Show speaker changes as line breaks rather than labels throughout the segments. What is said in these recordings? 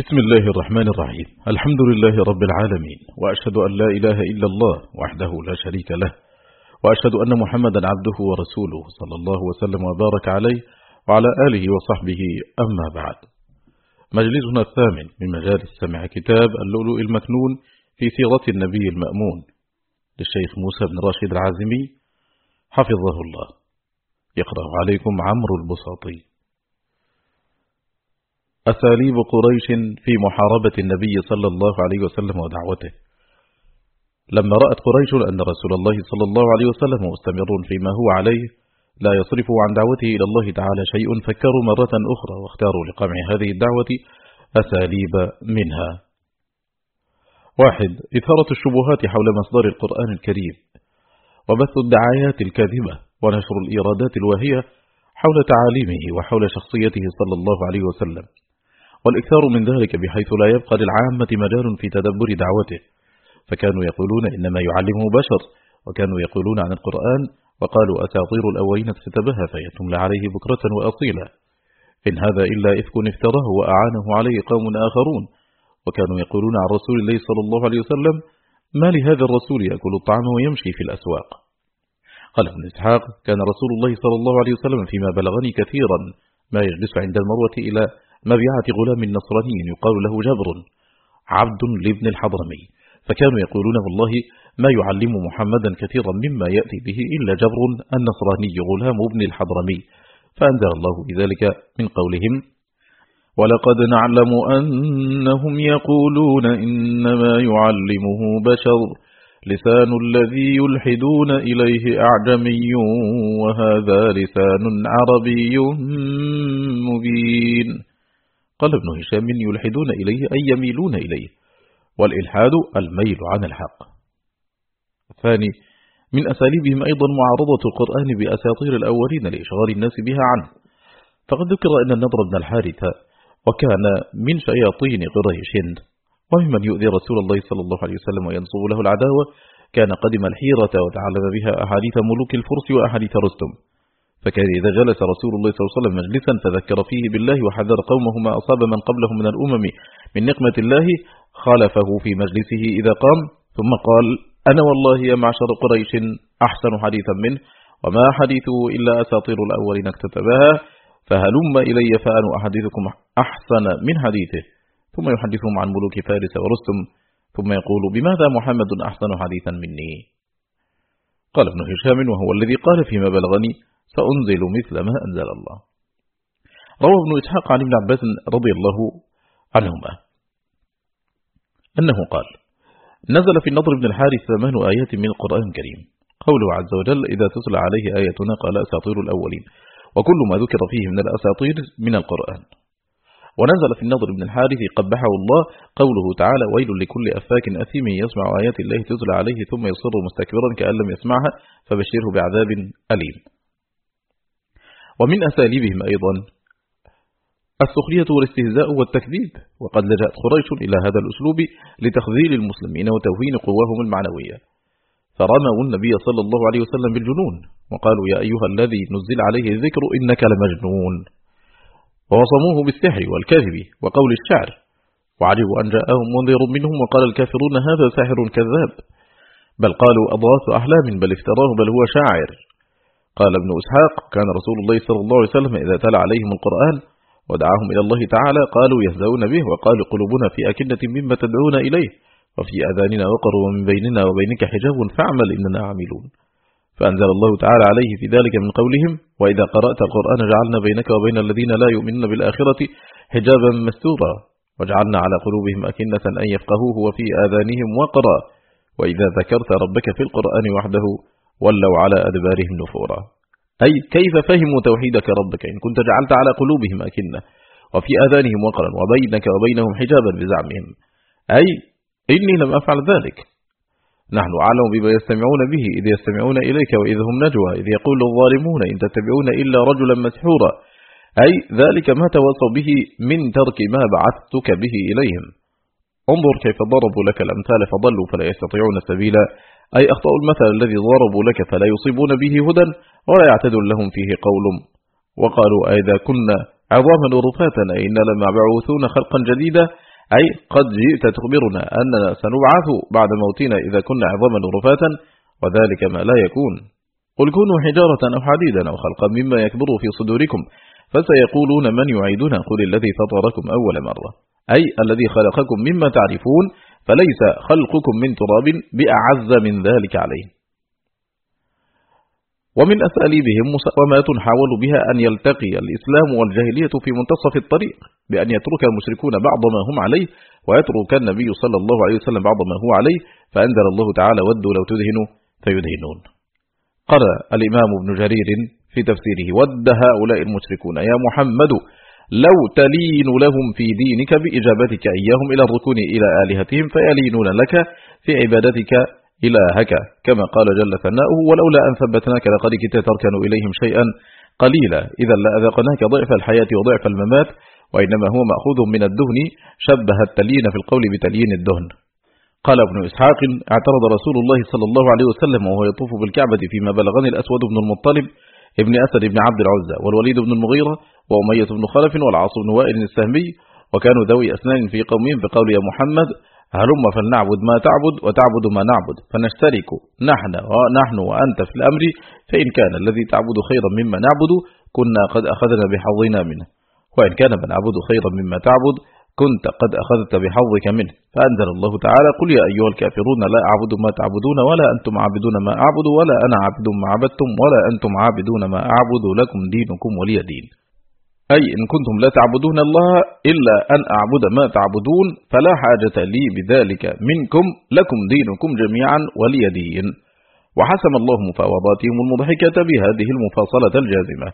بسم الله الرحمن الرحيم الحمد لله رب العالمين وأشهد أن لا إله إلا الله وحده لا شريك له وأشهد أن محمدا عبده ورسوله صلى الله وسلم وبارك عليه وعلى آله وصحبه أما بعد مجلسنا الثامن من مجالس سمع كتاب اللؤلؤ المكنون في سيرة النبي المأمون للشيخ موسى بن راشد العازمي حفظه الله يقرأ عليكم عمرو البساطي أساليب قريش في محاربة النبي صلى الله عليه وسلم ودعوته لما رأت قريش أن رسول الله صلى الله عليه وسلم مستمر فيما هو عليه لا يصرف عن دعوته إلى الله تعالى شيء فكروا مرة أخرى واختاروا لقمع هذه الدعوة أساليب منها واحد إثارة الشبهات حول مصدر القرآن الكريم وبث الدعايات الكاذبة ونشر الإيرادات الواهية حول تعاليمه وحول شخصيته صلى الله عليه وسلم والإكثار من ذلك بحيث لا يبقى للعامة مجال في تدبر دعوته فكانوا يقولون إنما يعلمه بشر وكانوا يقولون عن القرآن وقالوا أساطير الأولين اكتتبها فيتملى عليه بكرة وأصيلا إن هذا إلا إفك افتراه وأعانه عليه قوم آخرون وكانوا يقولون عن رسول الله صلى الله عليه وسلم ما لهذا الرسول يأكل الطعام ويمشي في الأسواق قال ابن إسحاق كان رسول الله صلى الله عليه وسلم فيما بلغني كثيرا ما يجلس عند المروة إلى مبيعة غلام نصراني يقال له جبر عبد لابن الحضرمي فكانوا يقولون والله ما يعلم محمدا كثيرا مما يأتي به إلا جبر النصراني غلام ابن الحضرمي فأنزل الله بذلك من قولهم ولقد نعلم أنهم
يقولون إنما يعلمه بشر لسان الذي يلحدون إليه أعجمي وهذا لسان عربي مبين قال ابن هشام يلحدون إليه أي
يميلون إليه والإلحاد الميل عن الحق الثاني من أساليبهم أيضا معارضة القرآن بأساطير الأولين لإشغال الناس بها عنه فقد ذكر أن النضر بن الحارثة وكان من شياطين قريش وممن يؤذي رسول الله صلى الله عليه وسلم وينصب له العداوة كان قدم الحيرة وتعلم بها أحاديث ملوك الفرس وأحاديث رستم فكان إذا جلس رسول الله صلى الله عليه وسلم مجلسا فذكر فيه بالله وحذر قومه ما أصاب من قبله من الأمم من نقمة الله خالفه في مجلسه إذا قام ثم قال أنا والله يا معشر قريش أحسن حديثا منه وما حديثه إلا أساطير الأولين اكتتبها فهلم إلي فأن أحدثكم أحسن من حديثه ثم يحدثهم عن ملوك فارس ورستم ثم يقول بماذا محمد أحسن حديثا مني قال ابن هشام وهو الذي قال فيما بلغني فأنزل مثل ما أنزل الله روى ابن إسحاق عن ابن عباس رضي الله عنهما أنه قال نزل في النضر بن الحارث ثمان آيات من القرآن الكريم قوله عز وجل إذا تصل عليه آياتنا قال أساطير الأولين وكل ما ذكر فيه من الأساطير من القرآن ونزل في النضر بن الحارث قبحه الله قوله تعالى ويل لكل أفاك أثيم يسمع آيات الله تزل عليه ثم يصر مستكبرا كأن لم يسمعها فبشره بعذاب أليم ومن أساليبهم أيضا السخرية والاستهزاء والتكذيب وقد لجأت قريش إلى هذا الأسلوب لتخذيل المسلمين وتوهين قواهم المعنوية فرموا النبي صلى الله عليه وسلم بالجنون وقالوا يا أيها الذي نزل عليه الذكر إنك لمجنون ووصموه بالسحر والكذب وقول الشعر وعجبوا أن جاءهم منذر منهم وقال الكافرون هذا ساحر كذاب بل قالوا أضغاث أحلام بل افتراه بل هو شاعر قال ابن إسحاق كان رسول الله صلى الله عليه وسلم إذا تلى عليهم القرآن ودعاهم إلى الله تعالى قالوا يهزؤون به وقالوا قلوبنا في أكنة مما تدعون إليه وفي أذاننا وقر ومن بيننا وبينك حجاب فاعمل إننا عاملون فأنزل الله تعالى عليه في ذلك من قولهم وإذا قرأت القرآن جعلنا بينك وبين الذين لا يؤمنون بالآخرة حجابا مستورا وجعلنا على قلوبهم أكنة أن يفقهوه وفي آذانهم وقرا وإذا ذكرت ربك في القرآن وحده ولوا على أدبارهم نفورا أي كيف فهموا توحيدك ربك إن كنت جعلت على قلوبهم أكنة وفي آذانهم وقرا وبينك وبينهم حجابا بزعمهم أي إني لم أفعل ذلك نحن أعلم بما يستمعون به إذ يستمعون إليك وإذ هم نجوى إذ يقول الظالمون إن تتبعون إلا رجلا مسحورا أي ذلك ما تواصوا به من ترك ما بعثتك به إليهم انظر كيف ضربوا لك الأمثال فضلوا فلا يستطيعون سبيلا أي أخطأوا المثل الذي ضربوا لك فلا يصيبون به هدى ولا يعتد لهم فيه قول وقالوا أئذا كنا عظاما ورفاتا لما لمبعوثون خلقا جديدا أي قد جئت تخبرنا أننا سنبعث بعد موتنا إذا كنا عظاما ورفاتا وذلك ما لا يكون قل كونوا حجارة أو حديدا أو خلقا مما يكبر في صدوركم فسيقولون من يعيدنا قل الذي فطركم أول مرة أي الذي خلقكم مما تعرفون فليس خلقكم من تراب بأعز من ذلك عليه ومن أساليبهم مساومات حاولوا بها أن يلتقي الإسلام والجاهلية في منتصف الطريق بأن يترك المشركون بعض ما هم عليه ويترك النبي صلى الله عليه وسلم بعض ما هو عليه فأنزل الله تعالى ودوا لو تدهنوا فيدهنون قرأ الإمام ابن جرير في تفسيره ود هؤلاء المشركون يا محمد لو تلين لهم في دينك بإجابتك إياهم إلى الركون إلى آلهتهم فيلينون لك في عبادتك إلهك كما قال جل ثناؤه ولولا أن ثبتناك لقد كنت تركن إليهم شيئا قليلا إذا لأذقناك ضعف الحياة وضعف الممات وإنما هو مأخوذ من الدهن شبه التليين في القول بتليين الدهن قال ابن إسحاق اعترض رسول الله صلى الله عليه وسلم وهو يطوف بالكعبة فيما بلغني الأسود بن المطلب ابن أسد بن عبد العزة والوليد بن المغيرة وأمية بن خلف والعاص بن وائل السهمي وكانوا ذوي أسنان في قومهم بقول يا محمد هلم فلنعبد ما تعبد وتعبد ما نعبد فنشترك نحن ونحن وأنت في الأمر فإن كان الذي تعبد خيرا مما نعبد كنا قد أخذنا بحظنا منه وإن كان من عبد خيرا مما تعبد كنت قد أخذت بحظك منه فأنزل الله تعالى قل يا أيها الكافرون لا أعبد ما تعبدون ولا أنتم عابدون ما أعبد ولا أنا عابد ما عبدتم ولا أنتم عابدون ما أعبد لكم دينكم ولي دين أي إن كنتم لا تعبدون الله إلا أن أعبد ما تعبدون فلا حاجة لي بذلك منكم لكم دينكم جميعا ولي دين وحسم الله مفاوضاتهم المضحكة بهذه المفاصلة الجازمة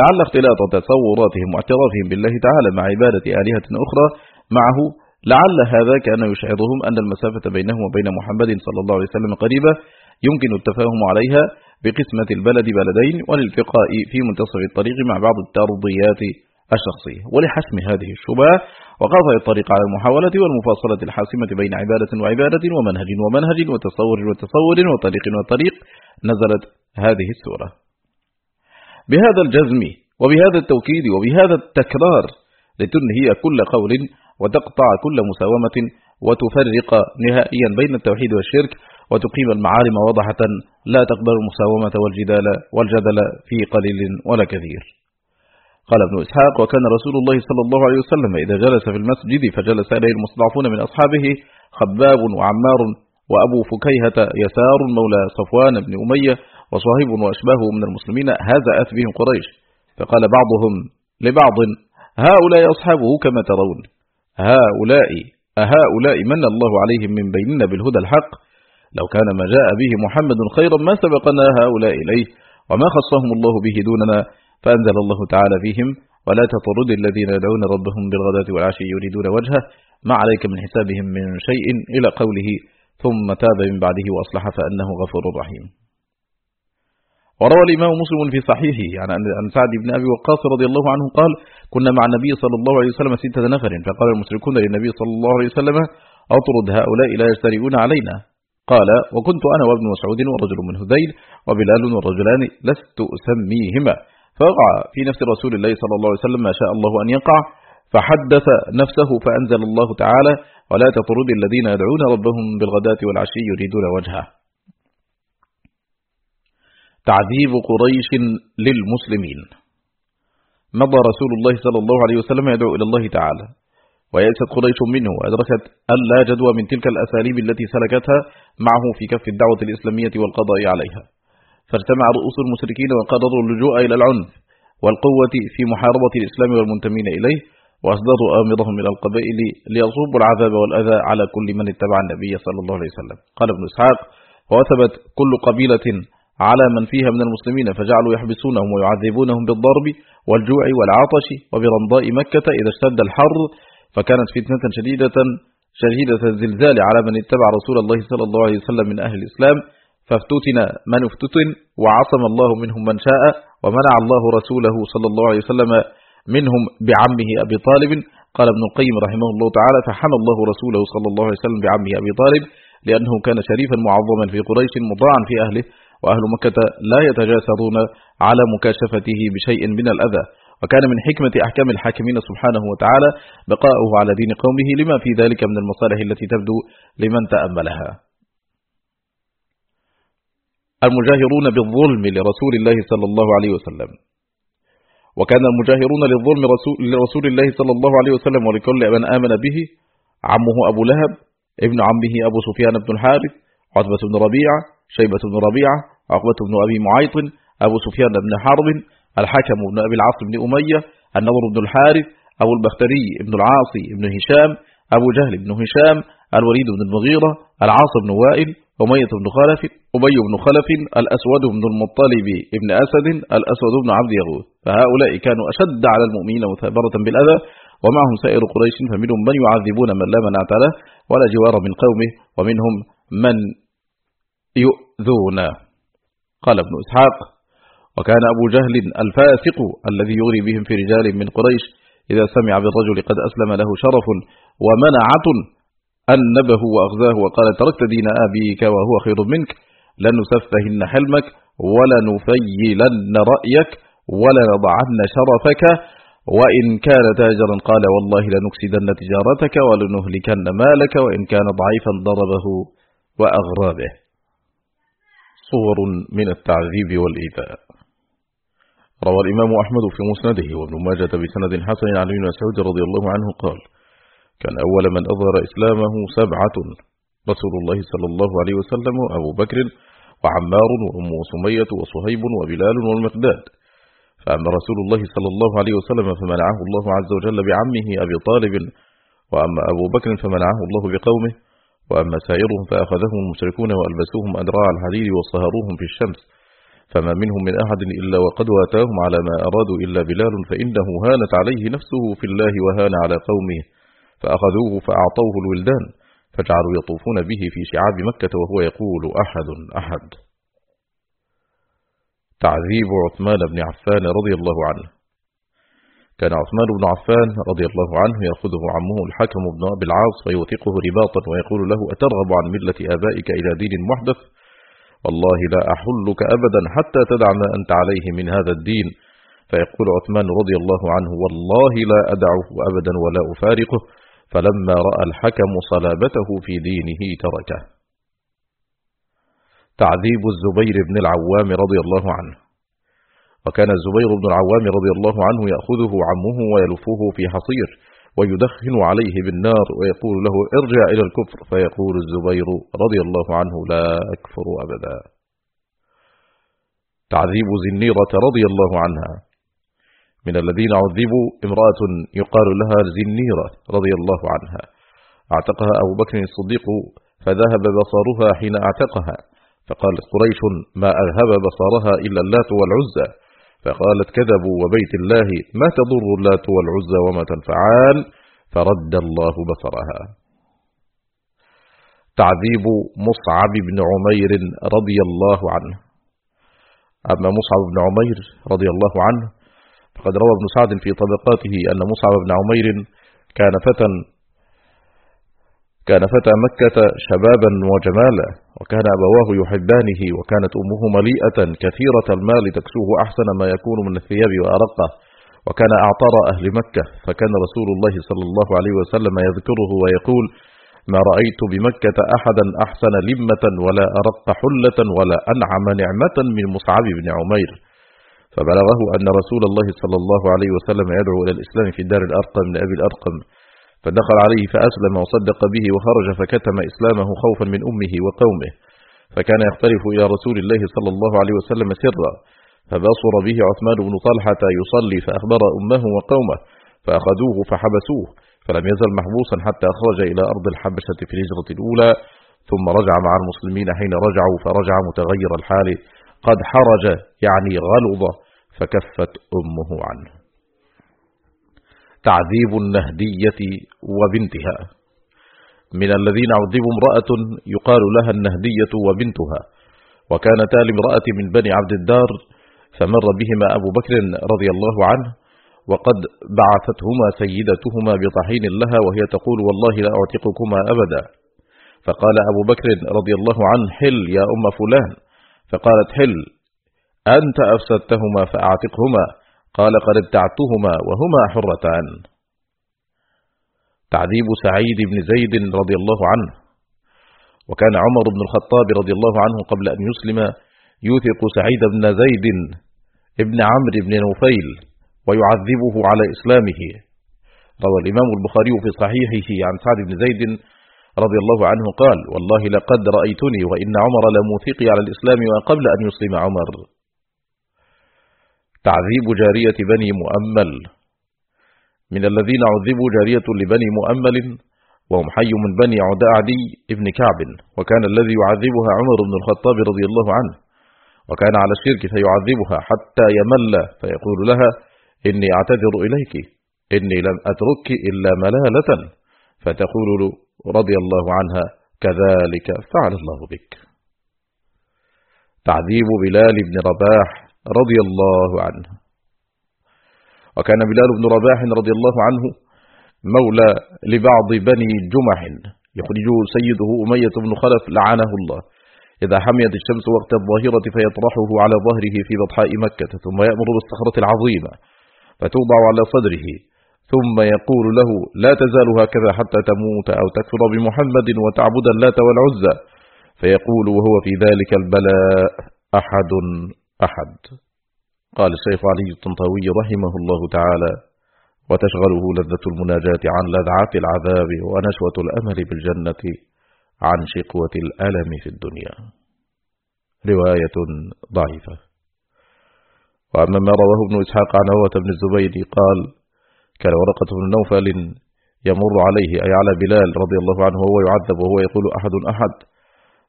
لعل اختلاط تصوراتهم واعترافهم بالله تعالى مع عبادة آلهة أخرى معه لعل هذا كان يشعرهم أن المسافة بينهم وبين محمد صلى الله عليه وسلم قريبة يمكن التفاهم عليها بقسمة البلد بلدين والالتقاء في منتصف الطريق مع بعض الترضيات الشخصية ولحسم هذه الشبهة وقاطع الطريق على المحاولة والمفاصلة الحاسمة بين عبادة وعبادة ومنهج ومنهج وتصور وتصور وطريق وطريق نزلت هذه السورة بهذا الجزم وبهذا التوكيد وبهذا التكرار لتنهي كل قول وتقطع كل مساومة وتفرق نهائيا بين التوحيد والشرك وتقيم المعالم واضحة لا تقبل المساومة والجدال والجدل في قليل ولا كثير قال ابن إسحاق وكان رسول الله صلى الله عليه وسلم إذا جلس في المسجد فجلس إليه المستضعفون من أصحابه خباب وعمار وأبو فكيهة يسار مولى صفوان بن أمية وصهيب وأشباهه من المسلمين هذا أث بهم قريش فقال بعضهم لبعض هؤلاء أصحابه كما ترون هؤلاء أهؤلاء من الله عليهم من بيننا بالهدى الحق لو كان ما جاء به محمد خيرا ما سبقنا هؤلاء إليه وما خصهم الله به دوننا فأنزل الله تعالى فيهم ولا تطرد الذين يدعون ربهم بالغداة والعشي يريدون وجهه ما عليك من حسابهم من شيء إلى قوله ثم تاب من بعده وأصلح فأنه غفور رحيم وروى الإمام مسلم في صحيحه عن عن سعد بن أبي وقاص رضي الله عنه قال كنا مع النبي صلى الله عليه وسلم ستة نفر فقال المشركون للنبي صلى الله عليه وسلم أطرد هؤلاء لا يجترئون علينا قال وكنت أنا وابن مسعود ورجل من هذيل وبلال ورجلان لست أسميهما فوقع في نفس رسول الله صلى الله عليه وسلم ما شاء الله أن يقع فحدث نفسه فأنزل الله تعالى ولا تطرد الذين يدعون ربهم بالغداة والعشي يريدون وجهه تعذيب قريش للمسلمين مضى رسول الله صلى الله عليه وسلم يدعو إلى الله تعالى ويأست قريش منه وأدركت أن لا جدوى من تلك الأساليب التي سلكتها معه في كف الدعوة الإسلامية والقضاء عليها فاجتمع رؤوس المشركين وقرروا اللجوء إلى العنف والقوة في محاربة الإسلام والمنتمين إليه وأصدروا آمرهم إلى القبائل ليصوبوا العذاب والأذى على كل من اتبع النبي صلى الله عليه وسلم قال ابن إسحاق وأثبت كل قبيلة على من فيها من المسلمين فجعلوا يحبسونهم ويعذبونهم بالضرب والجوع والعطش وبرمضاء مكة إذا اشتد الحر فكانت فتنة شديدة شديدة الزلزال على من اتبع رسول الله صلى الله عليه وسلم من أهل الإسلام فافتتن من افتتن وعصم الله منهم من شاء ومنع الله رسوله صلى الله عليه وسلم منهم بعمه أبي طالب قال ابن القيم رحمه الله تعالى فحمى الله رسوله صلى الله عليه وسلم بعمه أبي طالب لأنه كان شريفا معظما في قريش مطاعا في أهله وأهل مكة لا يتجاسرون على مكاشفته بشيء من الأذى وكان من حكمة أحكام الحاكمين سبحانه وتعالى بقاؤه على دين قومه لما في ذلك من المصالح التي تبدو لمن تأملها المجاهرون بالظلم لرسول الله صلى الله عليه وسلم وكان المجاهرون للظلم رسول لرسول الله صلى الله عليه وسلم ولكل من آمن به عمه أبو لهب ابن عمه أبو سفيان بن الحارث عتبة بن ربيعة شيبة بن ربيعة عقبة بن أبي معيط أبو سفيان بن حرب الحكم بن أبي العاص بن أمية النضر بن الحارث أبو البختري بن العاصي بن هشام أبو جهل بن هشام الوليد بن المغيرة العاص بن وائل أمية بن خلف أبي بن خلف الأسود بن المطلب بن أسد الأسود بن عبد يغوث فهؤلاء كانوا أشد على المؤمنين مثابرة بالأذى ومعهم سائر قريش فمنهم من يعذبون من لا من له ولا جوار من قومه ومنهم من يؤذونه قال ابن إسحاق وكان أبو جهل الفاسق الذي يغري بهم في رجال من قريش إذا سمع بالرجل قد أسلم له شرف ومنعة أنبه وأغزاه وقال تركت دين أبيك وهو خير منك لنسفهن حلمك ولنفيلن رأيك ولنضعن شرفك وإن كان تاجرا قال والله لنكسدن تجارتك ولنهلكن مالك وإن كان ضعيفا ضربه وأغرى به صور من التعذيب والإيذاء روى الإمام أحمد في مسنده وابن ماجة بسند حسن عن ابن مسعود رضي الله عنه قال كان أول من أظهر إسلامه سبعة رسول الله صلى الله عليه وسلم وأبو بكر وعمار وأم سمية وصهيب وبلال والمقداد فأما رسول الله صلى الله عليه وسلم فمنعه الله عز وجل بعمه أبي طالب وأما أبو بكر فمنعه الله بقومه وأما سائرهم فأخذهم المشركون وألبسوهم أدراع الحديد وصهروهم في الشمس فما منهم من أحد إلا وقد واتاهم على ما أرادوا إلا بلال فإنه هانت عليه نفسه في الله وهان على قومه فأخذوه فأعطوه الولدان فجعلوا يطوفون به في شعاب مكة وهو يقول أحد أحد تعذيب عثمان بن عفان رضي الله عنه كان عثمان بن عفان رضي الله عنه يأخذه عمه الحكم بن أبي العاص فيوثقه رباطا ويقول له أترغب عن ملة آبائك إلى دين محدث والله لا أحلك أبدا حتى تدع ما أنت عليه من هذا الدين فيقول عثمان رضي الله عنه والله لا أدعه أبدا ولا أفارقه فلما رأى الحكم صلابته في دينه تركه تعذيب الزبير بن العوام رضي الله عنه وكان الزبير بن العوام رضي الله عنه يأخذه عمه ويلفه في حصير ويدخن عليه بالنار ويقول له ارجع إلى الكفر فيقول الزبير رضي الله عنه لا أكفر أبدا تعذيب زنيرة رضي الله عنها من الذين عذبوا امرأة يقال لها زنيرة رضي الله عنها اعتقها أبو بكر الصديق فذهب بصرها حين اعتقها فقالت قريش ما أذهب بصرها إلا اللات والعزى فقالت كذبوا وبيت الله ما تضر اللات والعزى وما تنفعان فرد الله بصرها تعذيب مصعب بن عمير رضي الله عنه أما مصعب بن عمير رضي الله عنه فقد روى ابن سعد في طبقاته أن مصعب بن عمير كان فتى كان فتى مكة شبابا وجمالا وكان أبواه يحبانه وكانت أمه مليئة كثيرة المال تكسوه أحسن ما يكون من الثياب وأرقه وكان أعطار أهل مكة فكان رسول الله صلى الله عليه وسلم يذكره ويقول ما رأيت بمكة أحدا أحسن لمة ولا أرق حلة ولا أنعم نعمة من مصعب بن عمير فبلغه أن رسول الله صلى الله عليه وسلم يدعو إلى الإسلام في دار الأرقم لأبي الأرقم فدخل عليه فأسلم وصدق به وخرج فكتم إسلامه خوفا من أمه وقومه فكان يختلف إلى رسول الله صلى الله عليه وسلم سرا فبصر به عثمان بن طلحة يصلي فأخبر أمه وقومه فأخذوه فحبسوه فلم يزل محبوسا حتى خرج إلى أرض الحبشة في الهجرة الأولى ثم رجع مع المسلمين حين رجعوا فرجع متغير الحال قد حرج يعني غلظ فكفت أمه عنه تعذيب النهدية وبنتها من الذين عذبوا امرأة يقال لها النهدية وبنتها وكانتا لامرأة من بني عبد الدار فمر بهما أبو بكر رضي الله عنه وقد بعثتهما سيدتهما بطحين لها وهي تقول والله لا أعتقكما أبدا فقال أبو بكر رضي الله عنه حل يا أم فلان فقالت حل أنت أفسدتهما فأعتقهما قال قد ابتعتهما وهما حرتان تعذيب سعيد بن زيد رضي الله عنه وكان عمر بن الخطاب رضي الله عنه قبل أن يسلم يوثق سعيد بن زيد ابن عمرو بن نوفيل ويعذبه على إسلامه روى الإمام البخاري في صحيحه عن سعد بن زيد رضي الله عنه قال والله لقد رأيتني وإن عمر لموثقي على الإسلام وقبل أن يسلم عمر تعذيب جارية بني مؤمل من الذين عذبوا جارية لبني مؤمل وهم حي من بني عدي ابن كعب وكان الذي يعذبها عمر بن الخطاب رضي الله عنه وكان على الشرك فيعذبها حتى يمل فيقول لها إني أعتذر إليك إني لم أترك إلا ملالة فتقول رضي الله عنها كذلك فعل الله بك تعذيب بلال بن رباح رضي الله عنه وكان بلال بن رباح رضي الله عنه مولى لبعض بني جمح يخرجه سيده أمية بن خلف لعنه الله إذا حميت الشمس وقت الظاهرة فيطرحه على ظهره في بطحاء مكة ثم يأمر بالصخرة العظيمة فتوضع على صدره ثم يقول له لا تزال هكذا حتى تموت أو تكفر بمحمد وتعبد اللات والعزى فيقول وهو في ذلك البلاء أحد أحد قال الشيخ علي الطنطاوي رحمه الله تعالى وتشغله لذة المناجاة عن لذعة العذاب ونشوة الأمل بالجنة عن شقوة الألم في الدنيا رواية ضعيفة وأما ما رواه ابن إسحاق عن هوة بن الزبير قال كان ورقة بن نوفل يمر عليه أي على بلال رضي الله عنه وهو يعذب وهو يقول أحد أحد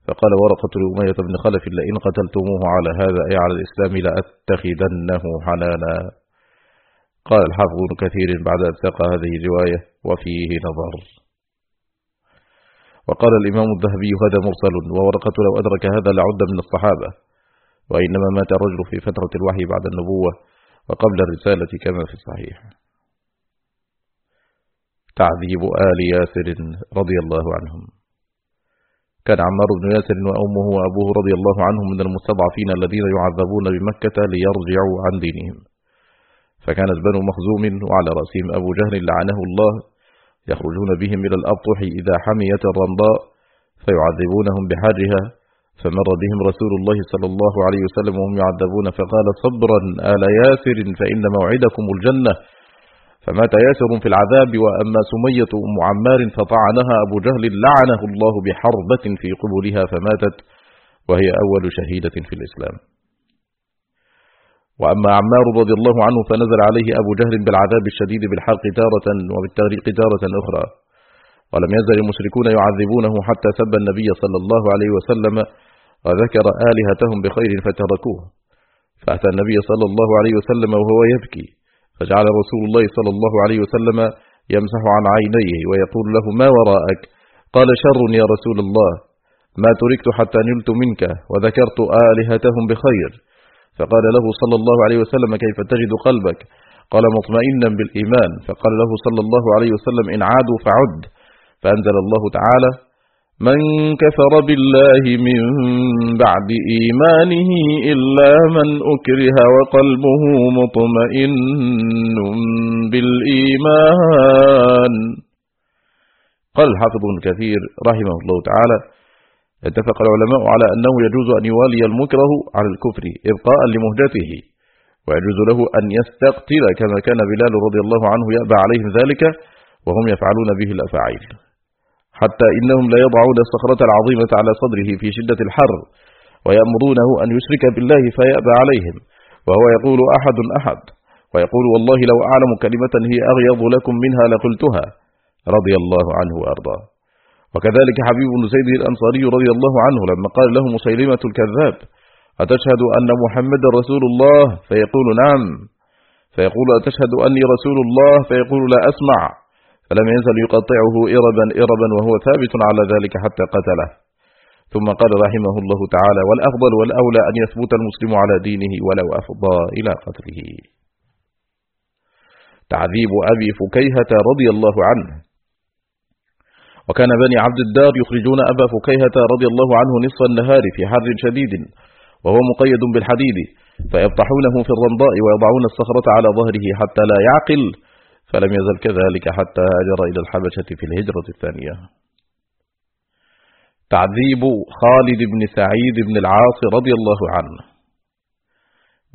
فقال ورقة لأمية بن خلف لئن قتلتموه على هذا أي على الإسلام لأتخذنه حلالا قال الحافظ كثير بعد أن ساق هذه الرواية وفيه نظر وقال الإمام الذهبي هذا مرسل وورقة لو أدرك هذا لعد من الصحابة وإنما مات الرجل في فترة الوحي بعد النبوة وقبل الرسالة كما في الصحيح تعذيب آل ياسر رضي الله عنهم كان عمار بن ياسر وأمه وأبوه رضي الله عنهم من المستضعفين الذين يعذبون بمكة ليرجعوا عن دينهم فكانت بنو مخزوم وعلى رأسهم أبو جهل لعنه الله يخرجون بهم إلى الأبطح إذا حميت الرمضاء فيعذبونهم بحاجها فمر بهم رسول الله صلى الله عليه وسلم وهم يعذبون فقال صبرا آل ياسر فإن موعدكم الجنة فمات ياسر في العذاب وأما سمية أم عمار فطعنها أبو جهل لعنه الله بحربة في قبلها فماتت وهي أول شهيدة في الإسلام وأما عمار رضي الله عنه فنزل عليه أبو جهل بالعذاب الشديد بالحرق تارة وبالتغريق تارة أخرى ولم يزل المشركون يعذبونه حتى سب النبي صلى الله عليه وسلم وذكر آلهتهم بخير فتركوه فأتى النبي صلى الله عليه وسلم وهو يبكي فجعل رسول الله صلى الله عليه وسلم يمسح عن عينيه ويقول له ما وراءك قال شر يا رسول الله ما تركت حتى نلت منك وذكرت آلهتهم بخير فقال له صلى الله عليه وسلم كيف تجد قلبك قال مطمئنا بالإيمان فقال له صلى الله عليه وسلم إن عادوا فعد فأنزل الله
تعالى من كفر بالله من بعد إيمانه إلا من أكره وقلبه مطمئن بالإيمان قال الحافظ
كثير رحمه الله تعالى اتفق العلماء على أنه يجوز أن يوالي المكره على الكفر إبقاء لمهجته ويجوز له أن يستقتل كما كان بلال رضي الله عنه يأبى عليهم ذلك وهم يفعلون به الأفعيل حتى إنهم لا يضعون الصخرة العظيمة على صدره في شدة الحر ويأمرونه أن يشرك بالله فيأبى عليهم وهو يقول أحد أحد ويقول والله لو أعلم كلمة هي أغيظ لكم منها لقلتها رضي الله عنه وأرضاه وكذلك حبيب بن زيد الأنصاري رضي الله عنه لما قال له مسيلمة الكذاب أتشهد أن محمد رسول الله فيقول نعم فيقول أتشهد أني رسول الله فيقول لا أسمع فلم يزل يقطعه إربا إربا وهو ثابت على ذلك حتى قتله ثم قال رحمه الله تعالى والأفضل والأولى أن يثبت المسلم على دينه ولو أفضى إلى قتله تعذيب أبي فكيهة رضي الله عنه وكان بني عبد الدار يخرجون أبا فكيهة رضي الله عنه نصف النهار في حر شديد وهو مقيد بالحديد فيبطحونه في الرمضاء ويضعون الصخرة على ظهره حتى لا يعقل فلم يزل كذلك حتى هاجر إلى الحبشة في الهجرة الثانية تعذيب خالد بن سعيد بن العاص رضي الله عنه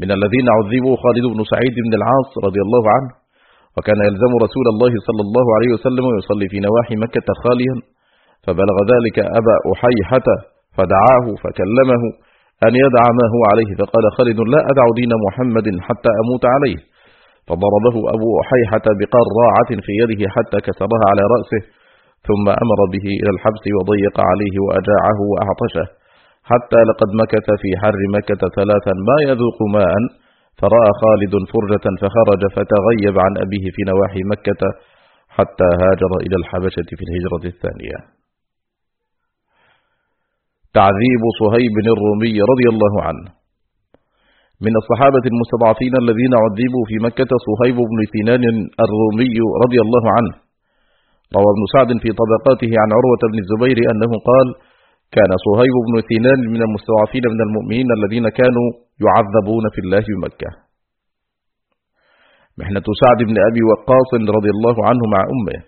من الذين عذبوا خالد بن سعيد بن العاص رضي الله عنه وكان يلزم رسول الله صلى الله عليه وسلم ويصلي في نواحي مكة خاليا فبلغ ذلك أبا أحيحة فدعاه فكلمه أن يدع ما هو عليه فقال خالد لا أدع دين محمد حتى أموت عليه فضربه أبو أحيحة بقراعة في يده حتى كسرها على رأسه ثم أمر به إلى الحبس وضيق عليه وأجاعه وأعطشه حتى لقد مكث في حر مكة ثلاثا ما يذوق ماء فرأى خالد فرجة فخرج فتغيب عن أبيه في نواحي مكة حتى هاجر إلى الحبشة في الهجرة الثانية تعذيب صهيب الرومي رضي الله عنه من الصحابة المستضعفين الذين عذبوا في مكة صهيب بن ثنان الرومي رضي الله عنه روى ابن سعد في طبقاته عن عروة بن الزبير أنه قال كان صهيب بن ثنان من المستضعفين من المؤمنين الذين كانوا يعذبون في الله بمكة محنة سعد بن أبي وقاص رضي الله عنه مع أمه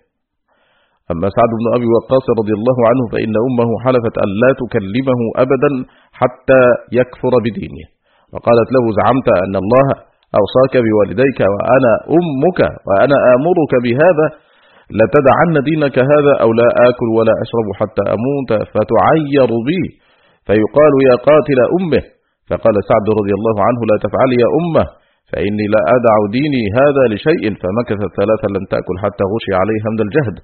أما سعد بن أبي وقاص رضي الله عنه فإن أمه حلفت أن لا تكلمه أبدا حتى يكفر بدينه فقالت له زعمت أن الله أوصاك بوالديك وأنا أمك وأنا آمرك بهذا لتدعن دينك هذا أو لا آكل ولا أشرب حتى أموت فتعير بي فيقال يا قاتل أمه فقال سعد رضي الله عنه لا تفعل يا أمه فإني لا أدع ديني هذا لشيء فمكثت ثلاثا لم تأكل حتى غشي عليها من الجهد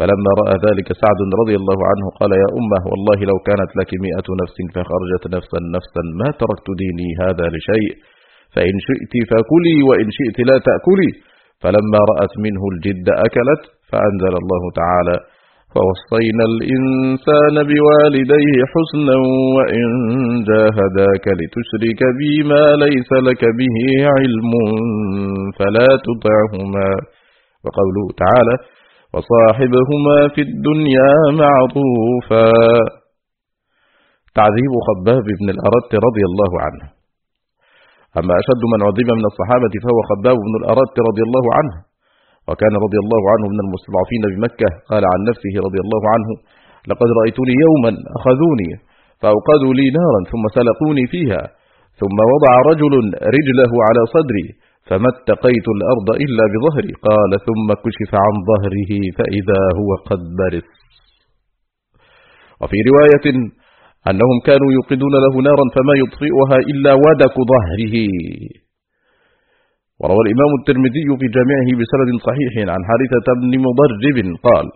فلما رأى ذلك سعد رضي الله عنه قال يا أمه والله لو كانت لك مئة نفس فخرجت نفسا نفسا ما تركت ديني هذا لشيء فإن شئت فكلي وإن شئت لا تأكلي فلما رأت منه الجد أكلت فأنزل الله تعالى فوصينا
الإنسان بوالديه حسنا وإن جاهداك لتشرك بي ما ليس لك به علم فلا تطعهما وقوله تعالى وصاحبهما في الدنيا
معطوفا تعذيب خباب بن الأرد رضي الله عنه أما أشد من عذب من الصحابة فهو خباب بن الأرد رضي الله عنه وكان رضي الله عنه من المستضعفين بمكة قال عن نفسه رضي الله عنه لقد رأيتني يوما أخذوني فأوقدوا لي نارا ثم سلقوني فيها ثم وضع رجل رجله على صدري فما اتقيت الأرض إلا بظهري قال ثم كشف عن ظهره فإذا هو قد برث وفي رواية أنهم كانوا يوقدون له نارا فما يطفئها إلا ودك ظهره وروى الإمام الترمذي في جامعه بسند صحيح عن حارثة بن مضرب قال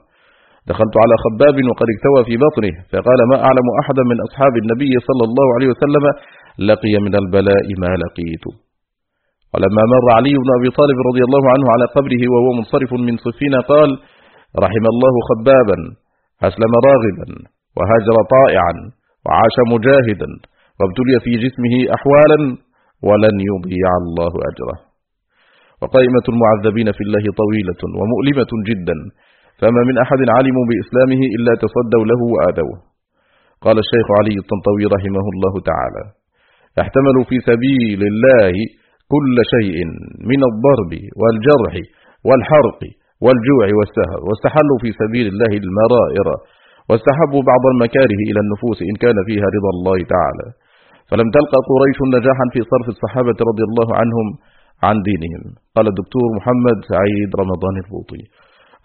دخلت على خباب وقد اكتوى في بطنه فقال ما أعلم أحدا من أصحاب النبي صلى الله عليه وسلم لقي من البلاء ما لقيته ولما مر علي بن أبي طالب رضي الله عنه على قبره وهو منصرف من صفين قال رحم الله خبابا أسلم راغبا وهاجر طائعا وعاش مجاهدا وابتلي في جسمه أحوالا ولن يضيع الله أجره وقائمة المعذبين في الله طويلة ومؤلمة جدا فما من أحد علموا بإسلامه إلا تصدوا له وآدوه قال الشيخ علي الطنطوي رحمه الله تعالى احتملوا في سبيل الله كل شيء من الضرب والجرح والحرق والجوع والسهر واستحلوا في سبيل الله المرائر واستحبوا بعض المكاره إلى النفوس إن كان فيها رضا الله تعالى فلم تلقى قريش نجاحا في صرف الصحابة رضي الله عنهم عن دينهم قال الدكتور محمد سعيد رمضان الفوطي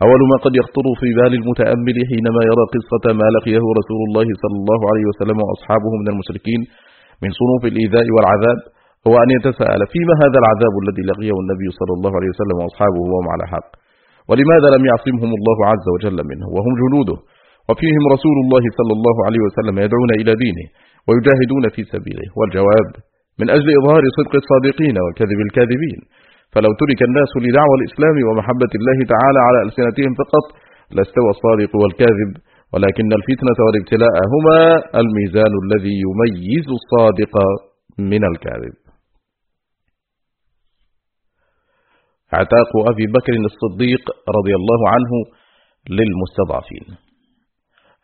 أول ما قد يخطر في بال المتأمل حينما يرى قصة ما لقيه رسول الله صلى الله عليه وسلم وأصحابه من المشركين من صنوف الإيذاء والعذاب هو أن يتساءل فيما هذا العذاب الذي لقيه النبي صلى الله عليه وسلم وأصحابه وهم على حق ولماذا لم يعصمهم الله عز وجل منه وهم جنوده وفيهم رسول الله صلى الله عليه وسلم يدعون إلى دينه ويجاهدون في سبيله والجواب من أجل إظهار صدق الصادقين وكذب الكاذبين فلو ترك الناس لدعوى الإسلام ومحبة الله تعالى على ألسنتهم فقط لاستوى الصادق والكاذب ولكن الفتنة والابتلاء هما الميزان الذي يميز الصادق من الكاذب عتاق أبي بكر الصديق رضي الله عنه للمستضعفين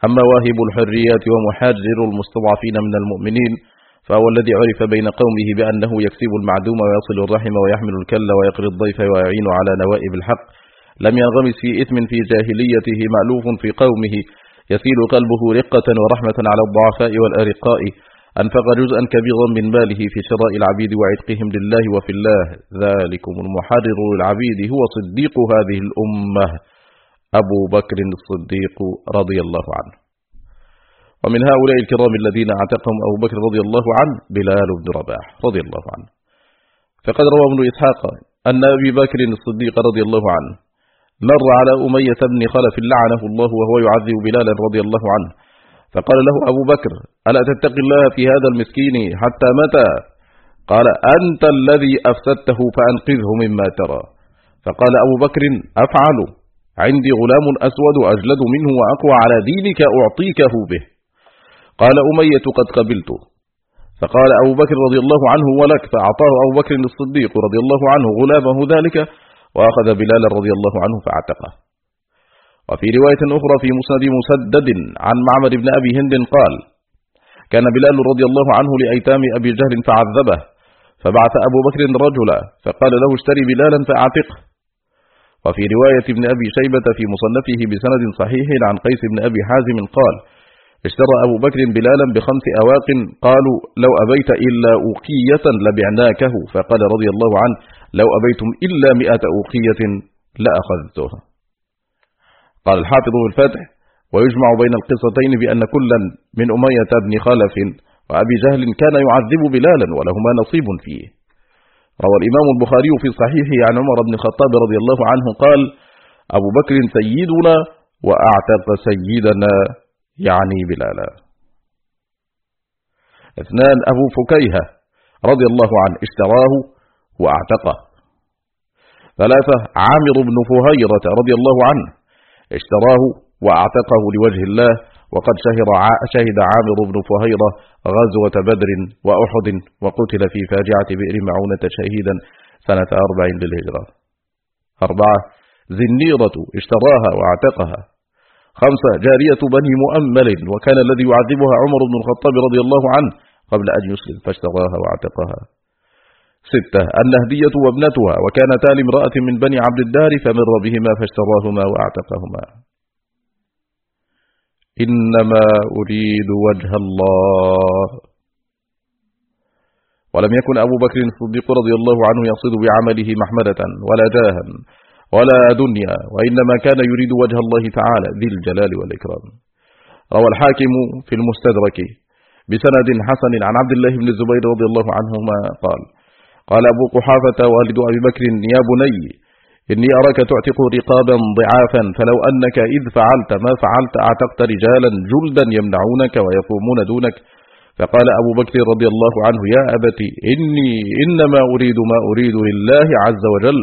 أما واهب الحريات ومحاجر المستضعفين من المؤمنين فهو الذي عرف بين قومه بأنه يكسب المعدوم ويصل الرحم ويحمل الكل ويقري الضيف ويعين على نوائب الحق لم ينغمس في إثم في جاهليته مألوف في قومه يسيل قلبه رقة ورحمة على الضعفاء والأرقاء أنفق جزءا كبيرا من ماله في شراء العبيد وعتقهم لله وفي الله ذلكم المحرر للعبيد هو صديق هذه الأمة أبو بكر الصديق رضي الله عنه ومن هؤلاء الكرام الذين اعتقهم أبو بكر رضي الله عنه بلال بن رباح رضي الله عنه فقد روى ابن إسحاق أن أبي بكر الصديق رضي الله عنه مر على أمية بن خلف لعنه الله وهو يعذب بلالا رضي الله عنه فقال له أبو بكر ألا تتقي الله في هذا المسكين حتى متى قال أنت الذي أفسدته فأنقذه مما ترى فقال أبو بكر أفعل عندي غلام أسود أجلد منه وأقوى على دينك أعطيكه به قال أمية قد قبلته فقال أبو بكر رضي الله عنه ولك فأعطاه أبو بكر الصديق رضي الله عنه غلامه ذلك وأخذ بلال رضي الله عنه فاعتقه وفي رواية أخرى في مسند مسدد عن معمر بن أبي هند قال كان بلال رضي الله عنه لأيتام أبي جهل فعذبه فبعث أبو بكر رجلا فقال له اشتري بلالا فأعتقه وفي رواية ابن أبي شيبة في مصنفه بسند صحيح عن قيس بن أبي حازم قال اشترى أبو بكر بلالا بخمس أواق قالوا لو أبيت إلا أوقية لبعناكه فقال رضي الله عنه لو أبيتم إلا مئة أوقية لأخذتها قال الحافظ في الفتح ويجمع بين القصتين بأن كلا من أمية بن خلف وأبي جهل كان يعذب بلالا ولهما نصيب فيه روى الإمام البخاري في صحيحه عن عمر بن الخطاب رضي الله عنه قال أبو بكر سيدنا وأعتق سيدنا يعني بلالا اثنان أبو فكيهة رضي الله عنه اشتراه وأعتقه ثلاثة عامر بن فهيرة رضي الله عنه اشتراه وأعتقه لوجه الله وقد شهر شهد عامر بن فهيرة غزوة بدر وأحد وقتل في فاجعة بئر معونة شهيدا سنة أربع للهجرة أربعة زنيرة اشتراها واعتقها خمسة جارية بني مؤمل وكان الذي يعذبها عمر بن الخطاب رضي الله عنه قبل أن يسلم فاشتراها واعتقها ستة النهدية وابنتها وكانتا لامرأة من بني عبد الدار فمر بهما فاشتراهما وأعتقهما إنما أريد وجه الله ولم يكن أبو بكر الصديق رضي الله عنه يقصد بعمله محمدة ولا جاها ولا دنيا وإنما كان يريد وجه الله تعالى ذي الجلال والإكرام روى الحاكم في المستدرك بسند حسن عن عبد الله بن الزبير رضي الله عنهما قال قال أبو قحافة والد أبي بكر يا بني إني أراك تعتق رقابا ضعافا فلو أنك إذ فعلت ما فعلت أعتقت رجالا جلدا يمنعونك ويقومون دونك فقال أبو بكر رضي الله عنه يا أبتي إني إنما أريد ما أريد لله عز وجل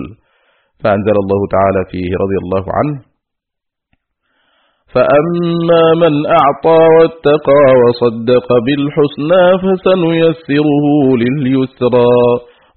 فأنزل الله تعالى فيه رضي الله عنه
فأما من أعطى واتقى وصدق بالحسنى فسنيسره لليسرى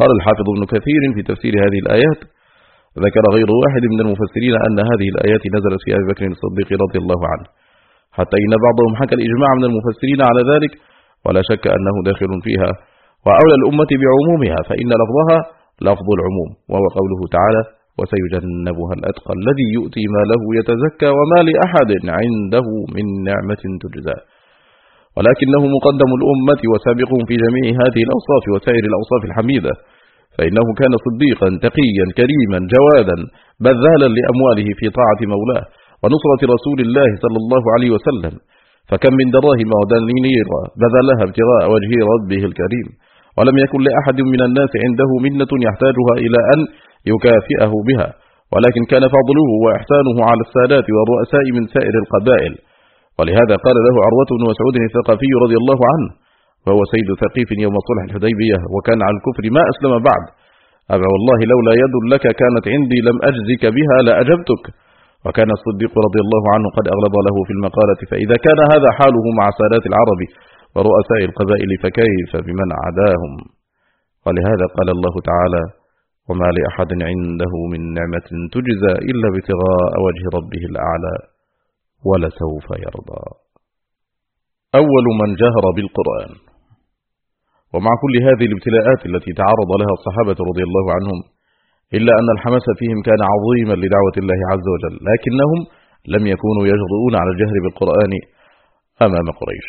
قال الحافظ
ابن كثير في تفسير هذه الآيات ذكر غير واحد من المفسرين أن هذه الآيات نزلت في أبي بكر الصديق رضي الله عنه حتى إن بعضهم حكى الإجماع من المفسرين على ذلك ولا شك أنه داخل فيها وأولى الأمة بعمومها فإن لفظها لفظ العموم وهو قوله تعالى وسيجنبها الأتقى الذي يؤتي ما له يتزكى وما لأحد عنده من نعمة تجزى ولكنه مقدم الأمة وسابق في جميع هذه الأوصاف وسائر الأوصاف الحميدة فإنه كان صديقا تقيا كريما جوادا بذالا لأمواله في طاعة مولاه ونصرة رسول الله صلى الله عليه وسلم فكم من دراهم ودنير بذلها ابتغاء وجه ربه الكريم ولم يكن لأحد من الناس عنده منة يحتاجها إلى أن يكافئه بها ولكن كان فضله وإحسانه على السادات والرؤساء من سائر القبائل ولهذا قال له عروة بن مسعود الثقفي رضي الله عنه وهو سيد ثقيف يوم صلح الحديبية وكان على الكفر ما أسلم بعد أبا والله لولا يد لك كانت عندي لم أجزك بها لأجبتك وكان الصديق رضي الله عنه قد أغلب له في المقالة فإذا كان هذا حاله مع سادات العرب ورؤساء القبائل فكيف بمن عداهم ولهذا قال الله تعالى وما لأحد عنده من نعمة تجزى إلا ابتغاء وجه ربه الأعلى ولسوف يرضى أول من جهر بالقرآن ومع كل هذه الابتلاءات التي تعرض لها الصحابة رضي الله عنهم إلا أن الحماس فيهم كان عظيما لدعوة الله عز وجل لكنهم لم يكونوا يجرؤون على الجهر بالقرآن أمام قريش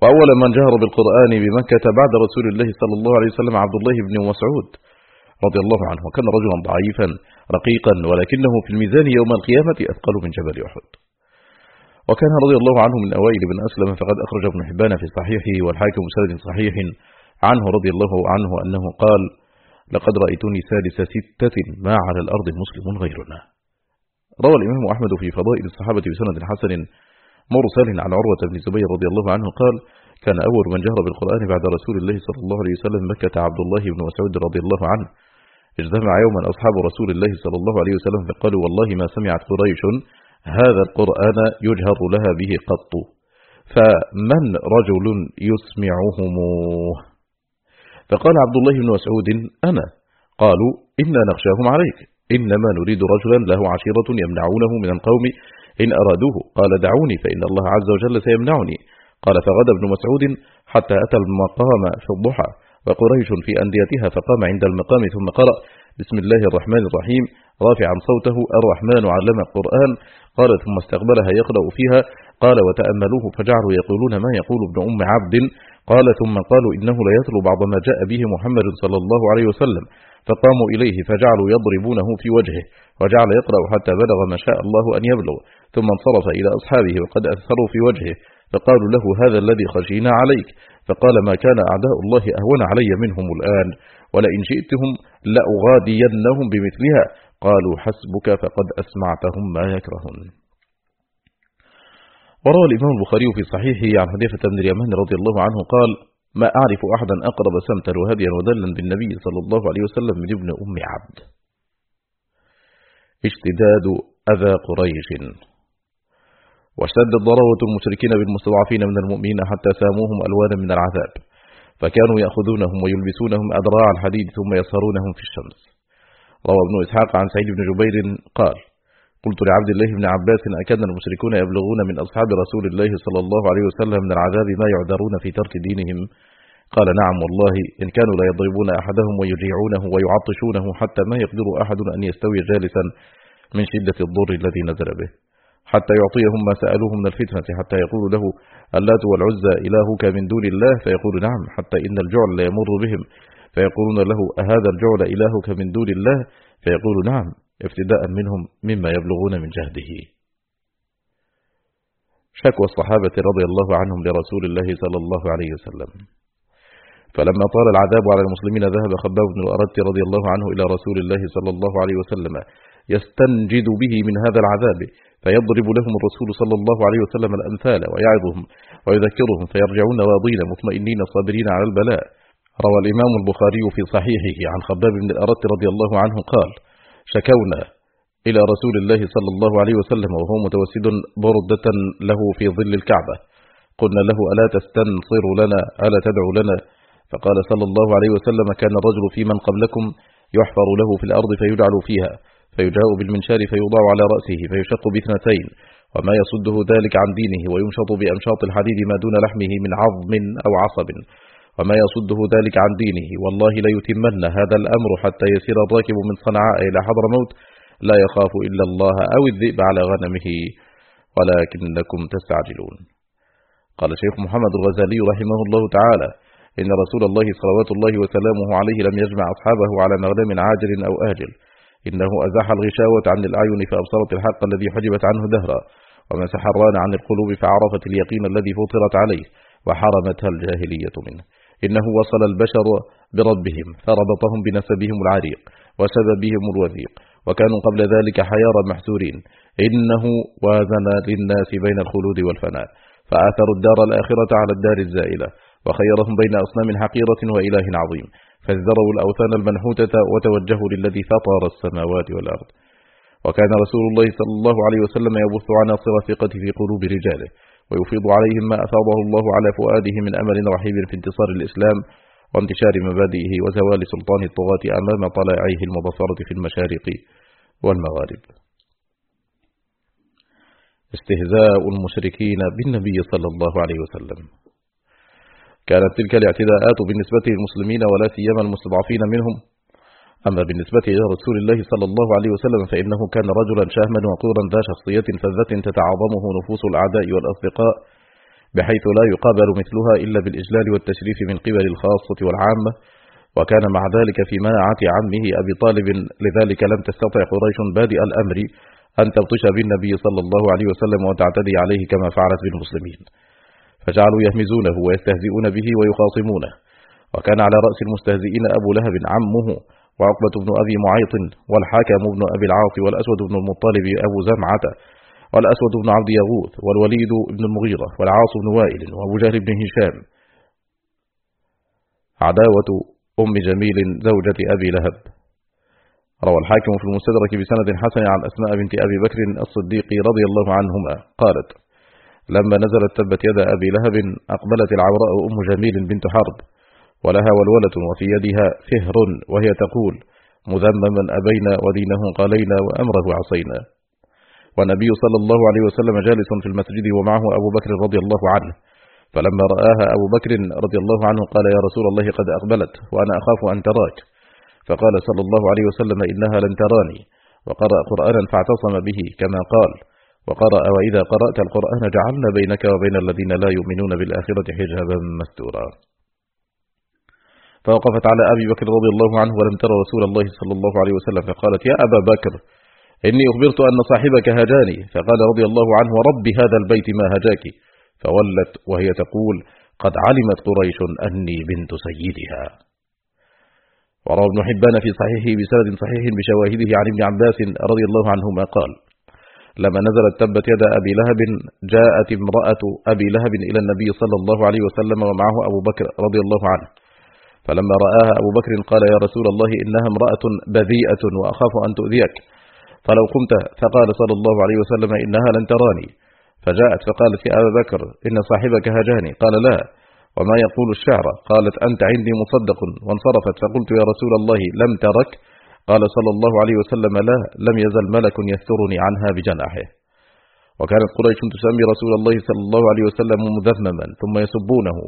وأول من جهر بالقرآن بمكة بعد رسول الله صلى الله عليه وسلم عبد الله بن مسعود رضي الله عنه وكان رجلا ضعيفا رقيقا ولكنه في الميزان يوم القيامة أثقل من جبل أحد وكان رضي الله عنه من أوائل بن أسلم فقد أخرج ابن حبان في صحيحه والحاكم سند صحيح عنه رضي الله عنه أنه قال لقد رأيتني ثالث ستة ما على الأرض مسلم غيرنا روى الإمام أحمد في فضائل الصحابة بسند حسن مرسل عن عروة بن زبير رضي الله عنه قال كان أول من جهر بالقرآن بعد رسول الله صلى الله عليه وسلم مكة عبد الله بن مسعود رضي الله عنه اجتمع يوما أصحاب رسول الله صلى الله عليه وسلم فقالوا والله ما سمعت قريش هذا القرآن يجهر لها به قط فمن رجل يسمعهم فقال عبد الله بن مسعود أنا قالوا إنا نخشاهم عليك إنما نريد رجلا له عشيرة يمنعونه من القوم إن أرادوه قال دعوني فإن الله عز وجل سيمنعني قال فغدا ابن مسعود حتى أتى المقام في الضحى وقريش في أنديتها فقام عند المقام ثم قرأ بسم الله الرحمن الرحيم رافعا صوته الرحمن علم القرآن قال ثم استقبلها يقرأ فيها قال وتأملوه فجعلوا يقولون ما يقول ابن أم عبد قال ثم قالوا إنه ليتلو بعض ما جاء به محمد صلى الله عليه وسلم فقاموا إليه فجعلوا يضربونه في وجهه وجعل يقرأ حتى بلغ ما شاء الله أن يبلغ ثم انصرف إلى أصحابه وقد أثروا في وجهه فقالوا له هذا الذي خشينا عليك فقال ما كان أعداء الله أهون علي منهم الآن ولئن شئتهم لأغادينهم بمثلها قالوا حسبك فقد أسمعتهم ما يكرهون وروى الإمام البخاري في صحيحه عن حديثة بن اليمان رضي الله عنه قال ما أعرف أحدا أقرب سمتا وهديا ودلا بالنبي صلى الله عليه وسلم من ابن أم عبد اشتداد أذى قريش واشتدت ضروة المشركين بالمستضعفين من المؤمنين حتى ساموهم ألوانا من العذاب فكانوا يأخذونهم ويلبسونهم أدراع الحديد ثم يصهرونهم في الشمس روى ابن إسحاق عن سعيد بن جبير قال قلت لعبد الله بن عباس أكد المشركون يبلغون من أصحاب رسول الله صلى الله عليه وسلم من العذاب ما يعذرون في ترك دينهم قال نعم والله إن كانوا لا يضربون أحدهم ويجيعونه ويعطشونه حتى ما يقدر أحد أن يستوي جالسا من شدة الضر الذي نزل به حتى يعطيهم ما سألوه من الفتنة حتى يقول له اللات والعزى إلهك من دون الله فيقول نعم حتى إن الجعل لا يمر بهم فيقولون له أهذا الجعل إلهك من دون الله فيقول نعم افتداء منهم مما يبلغون من جهده شكوى الصحابة رضي الله عنهم لرسول الله صلى الله عليه وسلم فلما طال العذاب على المسلمين ذهب خباب بن الأردت رضي الله عنه إلى رسول الله صلى الله عليه وسلم يستنجد به من هذا العذاب فيضرب لهم الرسول صلى الله عليه وسلم الأمثال ويعظهم ويذكرهم فيرجعون راضين مطمئنين صابرين على البلاء روى الإمام البخاري في صحيحه عن خباب بن الأرت رضي الله عنه قال شكونا إلى رسول الله صلى الله عليه وسلم وهو متوسد بردة له في ظل الكعبة قلنا له ألا تستنصر لنا ألا تدعو لنا فقال صلى الله عليه وسلم كان الرجل في من قبلكم يحفر له في الأرض فيجعل فيها فيجاء بالمنشار فيوضع على رأسه فيشق باثنتين وما يصده ذلك عن دينه ويمشط بأمشاط الحديد ما دون لحمه من عظم أو عصب وما يصده ذلك عن دينه والله ليتمن هذا الأمر حتى يسير الراكب من صنعاء إلى حضرموت لا يخاف إلا الله أو الذئب على غنمه ولكنكم تستعجلون قال شيخ محمد الغزالي رحمه الله تعالى إن رسول الله صلوات الله وسلامه عليه لم يجمع أصحابه على مغنم عاجل أو آجل إنه أزاح الغشاوة عن الأعين فأبصرت الحق الذي حجبت عنه دهرا ومسح الران عن القلوب فعرفت اليقين الذي فطرت عليه وحرمتها الجاهلية منه إنه وصل البشر بربهم فربطهم بنسبهم العريق وسببهم الوثيق وكانوا قبل ذلك حيارا محسورين إنه وازن للناس بين الخلود والفناء فآثروا الدار الآخرة على الدار الزائلة وخيرهم بين أصنام حقيرة وإله عظيم فازدروا الأوثان المنحوتة وتوجهوا للذي فطر السماوات والأرض وكان رسول الله صلى الله عليه وسلم يبث عناصر ثقة في قلوب رجاله ويفيض عليهم ما أفاضه الله على فؤاده من أمل رحيب في انتصار الإسلام وانتشار مبادئه وزوال سلطان الطغاة أمام طلاعيه المبصرة في المشارق والمغارب استهزاء المشركين بالنبي صلى الله عليه وسلم كانت تلك الاعتداءات بالنسبة للمسلمين ولا سيما المستضعفين منهم أما بالنسبة إلى رسول الله صلى الله عليه وسلم فإنه كان رجلا شهما وقورا ذا شخصية فذة تتعاظمه نفوس الأعداء والأصدقاء بحيث لا يقابل مثلها إلا بالإجلال والتشريف من قبل الخاصة والعامة وكان مع ذلك في مناعة عمه أبي طالب لذلك لم تستطع قريش بادئ الأمر أن تبطش بالنبي صلى الله عليه وسلم وتعتدي عليه كما فعلت بالمسلمين فجعلوا يهمزونه ويستهزئون به ويخاصمونه وكان على رأس المستهزئين أبو لهب عمه وعقبة بن أبي معيط والحاكم بن أبي العاص والأسود بن المطلب أبو زمعة والأسود بن عبد يغوث والوليد بن المغيرة والعاص بن وائل وأبو جهل بن هشام عداوة أم جميل زوجة أبي لهب روى الحاكم في المستدرك بسند حسن عن أسماء بنت أبي بكر الصديق رضي الله عنهما قالت لما نزلت تبت يد أبي لهب أقبلت العوراء أم جميل بنت حرب ولها ولولة وفي يدها فهر وهي تقول مذمما أبينا ودينه قالينا وأمره عصينا والنبي صلى الله عليه وسلم جالس في المسجد ومعه أبو بكر رضي الله عنه فلما رآها أبو بكر رضي الله عنه قال يا رسول الله قد أقبلت وأنا أخاف أن تراك فقال صلى الله عليه وسلم إنها لن تراني وقرأ قرآنا فاعتصم به كما قال وقرأ وإذا قرأت القرآن جعلنا بينك وبين الذين لا يؤمنون بالآخرة حجابا مستورا فوقفت على أبي بكر رضي الله عنه ولم تر رسول الله صلى الله عليه وسلم فقالت يا أبا بكر إني أخبرت أن صاحبك هجاني فقال رضي الله عنه رب هذا البيت ما هجاك فولت وهي تقول قد علمت قريش أني بنت سيدها وروى ابن حبان في صحيحه بسند صحيح بشواهده عن ابن عباس رضي الله عنهما قال لما نزلت تبت يد أبي لهب جاءت امرأة أبي لهب إلى النبي صلى الله عليه وسلم ومعه أبو بكر رضي الله عنه فلما رآها أبو بكر قال يا رسول الله إنها امرأة بذيئة وأخاف أن تؤذيك فلو قمت فقال صلى الله عليه وسلم إنها لن تراني فجاءت فقالت يا أبا بكر إن صاحبك هجاني قال لا وما يقول الشعر قالت أنت عندي مصدق وانصرفت فقلت يا رسول الله لم ترك قال صلى الله عليه وسلم لا لم يزل ملك يسترني عنها بجناحه وكانت قريش تسمي رسول الله صلى الله عليه وسلم مذمما ثم يسبونه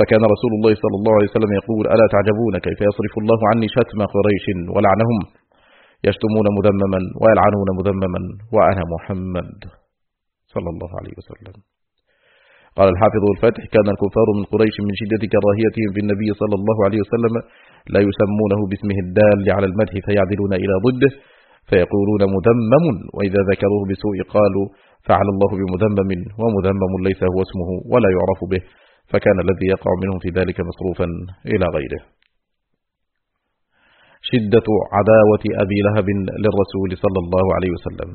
فكان رسول الله صلى الله عليه وسلم يقول ألا تعجبون كيف يصرف الله عني شتم قريش ولعنهم يشتمون مذمما ويلعنون مذمما وأنا محمد صلى الله عليه وسلم قال الحافظ الفتح كان الكفار من قريش من شدة كراهيتهم بالنبي صلى الله عليه وسلم لا يسمونه باسمه الدال على المدح فيعدلون إلى ضده فيقولون مذمم وإذا ذكروه بسوء قالوا فعل الله بمذمم ومذمم ليس هو اسمه ولا يعرف به فكان الذي يقع منهم في ذلك مصروفا إلى غيره شدة عداوة أبي لهب للرسول صلى الله عليه وسلم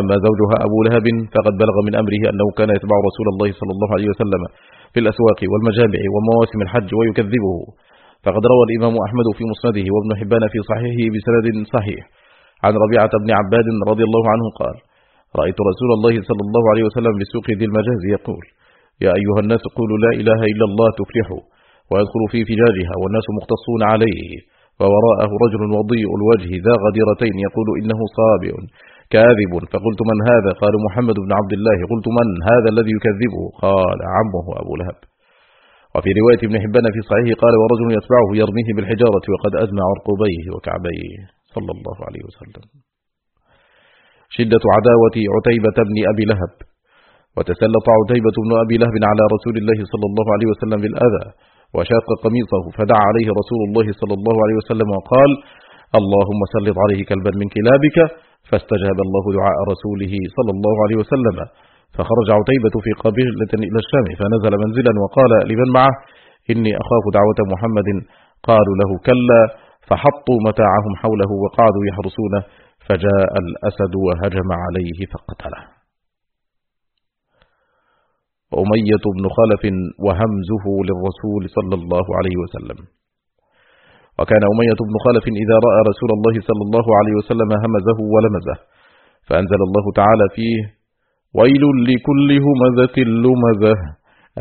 أما زوجها أبو لهب فقد بلغ من أمره أنه كان يتبع رسول الله صلى الله عليه وسلم في الأسواق والمجامع ومواسم الحج ويكذبه فقد روى الإمام أحمد في مسنده وابن حبان في صحيحه بسند صحيح عن ربيعة بن عباد رضي الله عنه قال رأيت رسول الله صلى الله عليه وسلم بسوق ذي المجاز يقول يا أيها الناس قولوا لا إله إلا الله تفلحوا ويدخل في فجاجها والناس مختصون عليه فوراءه رجل وضيء الوجه ذا غديرتين يقول إنه صابئ كاذب فقلت من هذا قال محمد بن عبد الله قلت من هذا الذي يكذبه قال عمه أبو لهب وفي رواية ابن حبان في صحيح قال ورجل يتبعه يرميه بالحجارة وقد أزمع عرقبيه وكعبيه صلى الله عليه وسلم شدة عداوة عتيبة بن أبي لهب وتسلط عتيبة بن أبي لهب على رسول الله صلى الله عليه وسلم بالأذى وشاق قميصه فدعا عليه رسول الله صلى الله عليه وسلم وقال اللهم سلط عليه كلبا من كلابك فاستجاب الله دعاء رسوله صلى الله عليه وسلم فخرج عتيبة في قبيلة إلى الشام فنزل منزلا وقال لمن معه إني أخاف دعوة محمد قالوا له كلا فحطوا متاعهم حوله وقعدوا يحرسونه فجاء الأسد وهجم عليه فقتله وأمية بن خلف وهمزه للرسول صلى الله عليه وسلم وكان أمية بن خلف إذا رأى رسول الله صلى الله عليه وسلم همزه ولمزه فأنزل الله
تعالى فيه ويل لكل همزة لمزه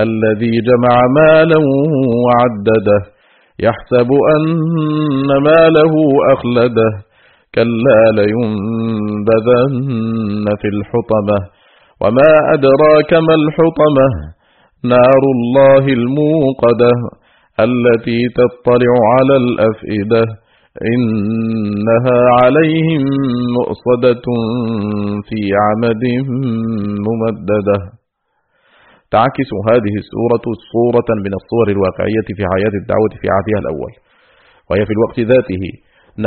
الذي جمع مالا وعدده يحسب أن ماله أخلده كلا لينبذن في الحطمة وما أدراك ما الحطمة نار الله الموقدة التي تطلع على الأفئدة إنها عليهم مؤصدة في عمد ممددة تعكس هذه السورة
صورة من الصور الواقعية في حياة الدعوة في عهدها الأول وهي في الوقت ذاته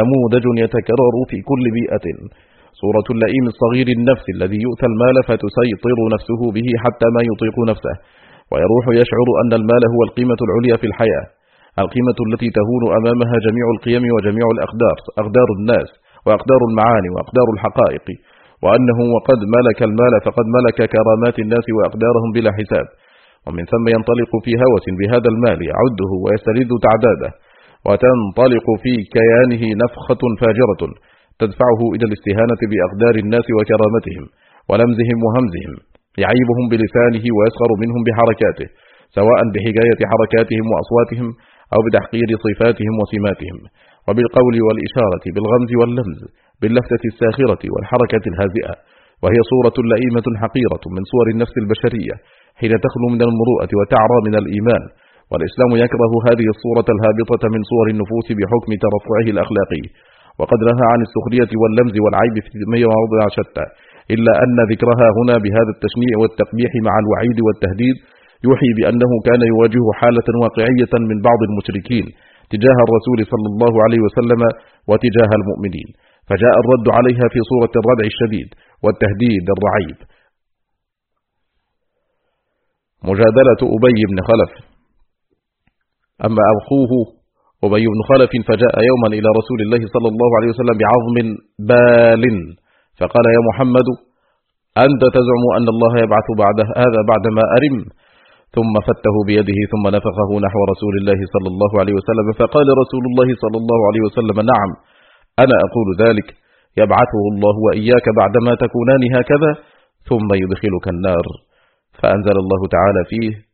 نموذج يتكرر في كل بيئة صورة اللئيم الصغير النفس الذي يؤتى المال فتسيطر نفسه به حتى ما يطيق نفسه ويروح يشعر أن المال هو القيمة العليا في الحياة القيمة التي تهون أمامها جميع القيم وجميع الأقدار أقدار الناس وأقدار المعاني وأقدار الحقائق وأنه وقد ملك المال فقد ملك كرامات الناس وأقدارهم بلا حساب ومن ثم ينطلق في هوس بهذا المال يعده ويستلذ تعداده وتنطلق في كيانه نفخة فاجرة تدفعه إلى الاستهانة بأقدار الناس وكرامتهم ولمزهم وهمزهم يعيبهم بلسانه ويسخر منهم بحركاته سواء بحجاية حركاتهم وأصواتهم أو بتحقير صفاتهم وسماتهم وبالقول والإشارة بالغمز واللمز باللفتة الساخرة والحركة الهازئة وهي صورة لئيمة حقيرة من صور النفس البشرية حين تخلو من المروءة وتعرى من الإيمان والإسلام يكره هذه الصورة الهابطة من صور النفوس بحكم ترفعه الأخلاقي وقد نهى عن السخرية واللمز والعيب في مواضع شتى إلا أن ذكرها هنا بهذا التشنيع والتقبيح مع الوعيد والتهديد يوحي بأنه كان يواجه حالة واقعية من بعض المشركين تجاه الرسول صلى الله عليه وسلم وتجاه المؤمنين فجاء الرد عليها في صورة الردع الشديد والتهديد الرعيب مجادلة أبي بن خلف أما أخوه أبي بن خلف فجاء يوما إلى رسول الله صلى الله عليه وسلم بعظم بال فقال يا محمد أنت تزعم أن الله يبعث بعد هذا بعدما أرم ثم فته بيده ثم نفخه نحو رسول الله صلى الله عليه وسلم فقال رسول الله صلى الله عليه وسلم نعم أنا أقول ذلك يبعثه الله وإياك بعدما تكونان هكذا
ثم يدخلك النار فأنزل الله تعالى فيه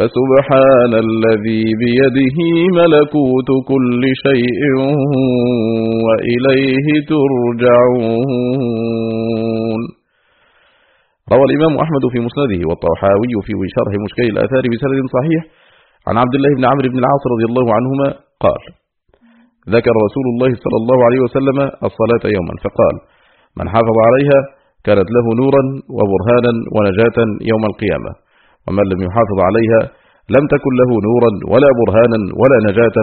فسبحان الذي بيده ملكوت كل شيء وإليه ترجعون
روى الإمام أحمد في مسنده والطحاوي في شرح مشكل الآثار بسند صحيح عن عبد الله بن عمرو بن العاص رضي الله عنهما قال ذكر رسول الله صلى الله عليه وسلم الصلاة يوما فقال من حافظ عليها كانت له نورا وبرهانا ونجاة يوم القيامة ومن لم يحافظ عليها لم تكن له نورا ولا برهانا ولا نجاة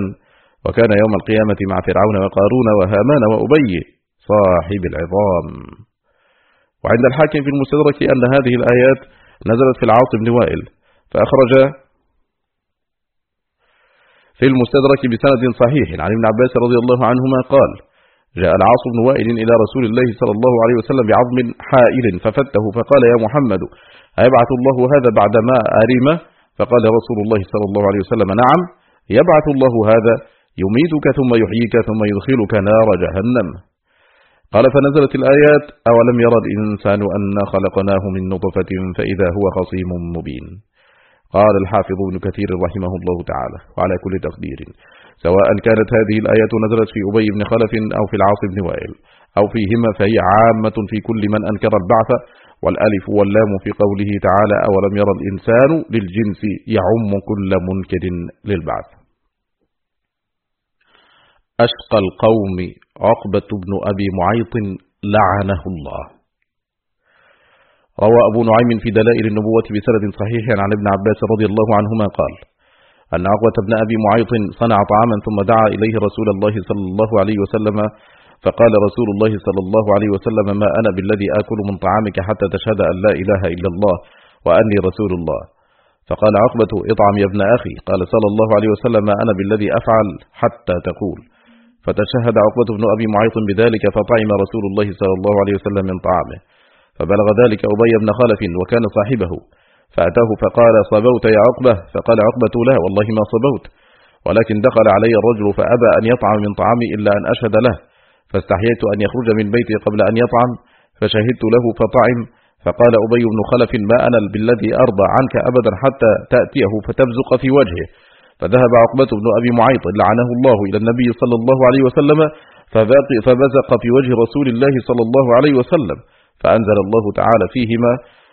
وكان يوم القيامة مع فرعون وقارون وهامان وأبي صاحب العظام وعند الحاكم في المستدرك أن هذه الآيات نزلت في العاص بن وائل فأخرج في المستدرك بسند صحيح عن ابن عباس رضي الله عنهما قال جاء العاص بن وائل إلى رسول الله صلى الله عليه وسلم بعظم حائل ففته فقال يا محمد أيبعث الله هذا بعدما أريم فقال رسول الله صلى الله عليه وسلم نعم يبعث الله هذا يميتك ثم يحييك ثم يدخلك نار جهنم قال فنزلت الآيات أولم يرى الإنسان أنا خلقناه من نطفة فإذا هو خصيم مبين قال الحافظ ابن كثير رحمه الله تعالى وعلى كل تقدير سواء كانت هذه الآية نزلت في أبي بن خلف أو في العاص بن وائل أو فيهما فهي عامة في كل من أنكر البعث والألف واللام في قوله تعالى أولم يرى الإنسان للجنس يعم كل منكر للبعث أشقى القوم عقبة بن أبي معيط لعنه الله روى أبو نعيم في دلائل النبوة بسند صحيح عن ابن عباس رضي الله عنهما قال أن عقبة بن أبي معيط صنع طعاما ثم دعا إليه رسول الله صلى الله عليه وسلم فقال رسول الله صلى الله عليه وسلم ما أنا بالذي آكل من طعامك حتى تشهد أن لا إله إلا الله وأني رسول الله فقال عقبة اطعم يا ابن أخي قال صلى الله عليه وسلم ما أنا بالذي أفعل حتى تقول فتشهد عقبة بن أبي معيط بذلك فطعم رسول الله صلى الله عليه وسلم من طعامه فبلغ ذلك أبي بن خلف وكان صاحبه فأتاه فقال صبوت يا عقبة فقال عقبة لا والله ما صبوت ولكن دخل علي الرجل فأبى أن يطعم من طعامي إلا أن أشهد له فاستحييت أن يخرج من بيتي قبل أن يطعم فشهدت له فطعم فقال أبي بن خلف ما أنا بالذي أرضى عنك أبدا حتى تأتيه فتبزق في وجهه فذهب عقبة بن أبي معيط لعنه الله إلى النبي صلى الله عليه وسلم فبزق في وجه رسول الله صلى الله عليه وسلم فأنزل الله تعالى
فيهما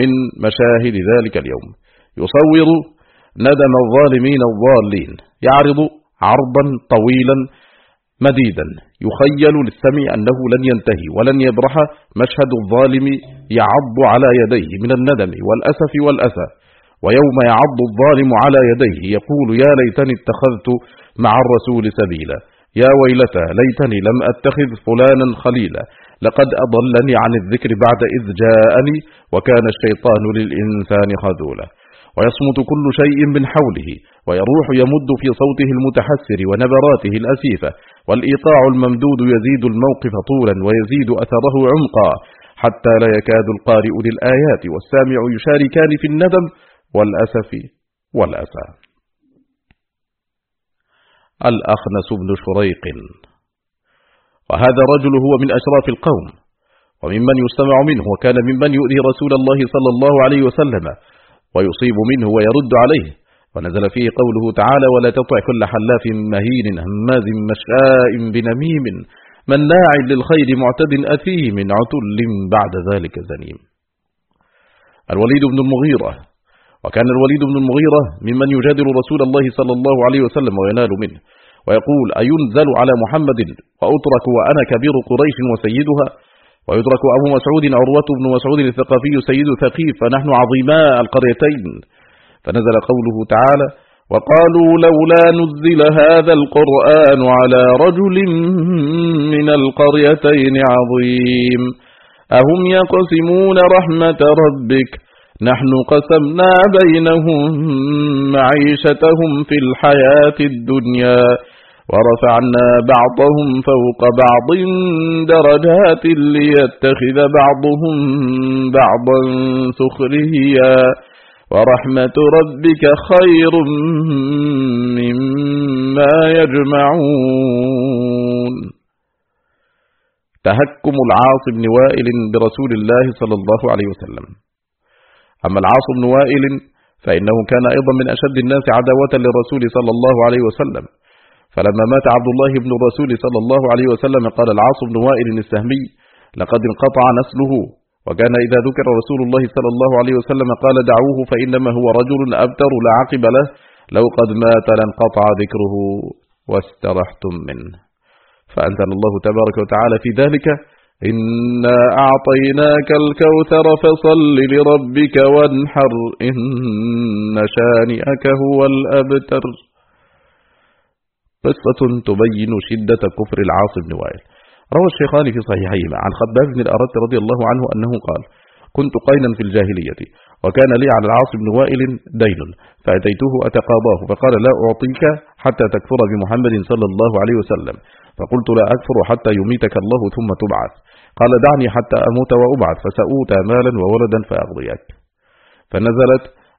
من مشاهد ذلك اليوم يصور ندم الظالمين الضالين يعرض عرضا طويلا مديدا يخيل للسمع أنه لن ينتهي ولن يبرح مشهد الظالم يعض على يديه من الندم والأسف والأسى ويوم يعض الظالم على يديه يقول يا ليتني اتخذت مع الرسول سبيلا يا ويلتى ليتني لم أتخذ فلانا خليلا لقد أضلني عن الذكر بعد إذ جاءني وكان الشيطان للإنسان خذولا ويصمت كل شيء من حوله ويروح يمد في صوته المتحسر ونبراته الأسيفة والإيطاع الممدود يزيد الموقف طولا ويزيد أثره عمقا حتى لا يكاد القارئ للآيات
والسامع يشاركان في الندم والأسف والأسى
الأخنس بن شريق وهذا الرجل هو من أشراف القوم وممن يستمع منه وكان ممن يؤذي رسول الله صلى الله عليه وسلم ويصيب منه ويرد عليه ونزل فيه قوله تعالى ولا تطع كل حلاف مهين هماز مشاء بنميم مناع للخير معتد أثيم عتل بعد ذلك زنيم الوليد بن المغيرة وكان الوليد بن المغيرة ممن يجادل رسول الله صلى الله عليه وسلم وينال منه ويقول أينزل على محمد وأترك وأنا كبير قريش وسيدها ويترك أبو مسعود عروة بن مسعود الثقفي سيد ثقيف فنحن عظيماء القريتين فنزل قوله تعالى وقالوا
لولا نزل هذا القرآن على رجل من القريتين عظيم أهم يقسمون رحمة ربك نحن قسمنا بينهم معيشتهم في الحياة الدنيا ورفعنا بعضهم فوق بعض درجات ليتخذ بعضهم بعضا سخريا ورحمة ربك خير مما يجمعون
تهكم العاص بن وائل برسول الله صلى الله عليه وسلم أما العاص بن وائل فإنه كان أيضا من أشد الناس عداوة للرسول صلى الله عليه وسلم فلما مات عبد الله بن الرسول صلى الله عليه وسلم قال العاص بن وائل السهمي لقد انقطع نسله وكان إذا ذكر رسول الله صلى الله عليه وسلم قال دعوه فإنما هو رجل أبتر لا عقب له لو قد مات لانقطع ذكره واسترحتم منه فأنزل الله تبارك
وتعالى في ذلك إنا أعطيناك الكوثر فصل لربك وانحر إن شانئك هو الأبتر
قصة تبين شدة كفر العاص بن وائل روى الشيخان في صحيحيهما عن خباب بن الأرد رضي الله عنه أنه قال كنت قينا في الجاهلية وكان لي على العاص بن وائل دين فأتيته أتقاضاه فقال لا أعطيك حتى تكفر بمحمد صلى الله عليه وسلم فقلت لا أكفر حتى يميتك الله ثم تبعث قال دعني حتى أموت وأبعث فسأوت مالا وولدا
فأغضيك فنزلت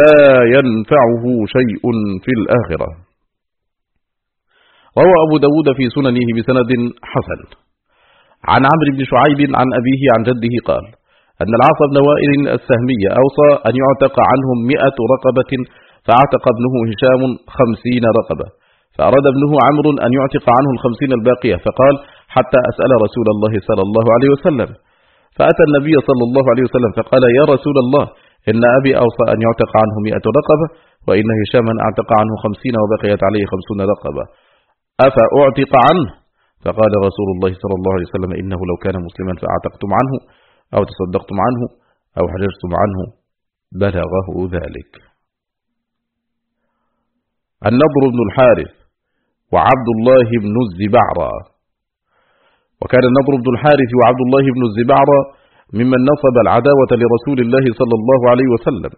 لا ينفعه شيء في الآخرة
روى أبو داود في سننه بسند حسن عن عمرو بن شعيب عن أبيه عن جده قال أن العاص بن وائل السهمي أوصى أن يعتق عنهم مئة رقبة فاعتق ابنه هشام خمسين رقبة فأراد ابنه عمرو أن يعتق عنه الخمسين الباقية فقال حتى أسأل رسول الله صلى الله عليه وسلم فأتى النبي صلى الله عليه وسلم فقال يا رسول الله إن أبي أوصى أن يعتق عنه مئة رقبة وإن هشاما اعتق عنه خمسين وبقيت عليه خمسون رقبة أفأعتق عنه فقال رسول الله صلى الله عليه وسلم إنه لو كان مسلما فأعتقتم عنه أو تصدقتم عنه أو حجرتم عنه بلغه ذلك النضر بن الحارث وعبد الله بن الزبعرة وكان النضر بن الحارث وعبد الله بن الزبعرة ممن نصب العداوة لرسول الله صلى الله عليه وسلم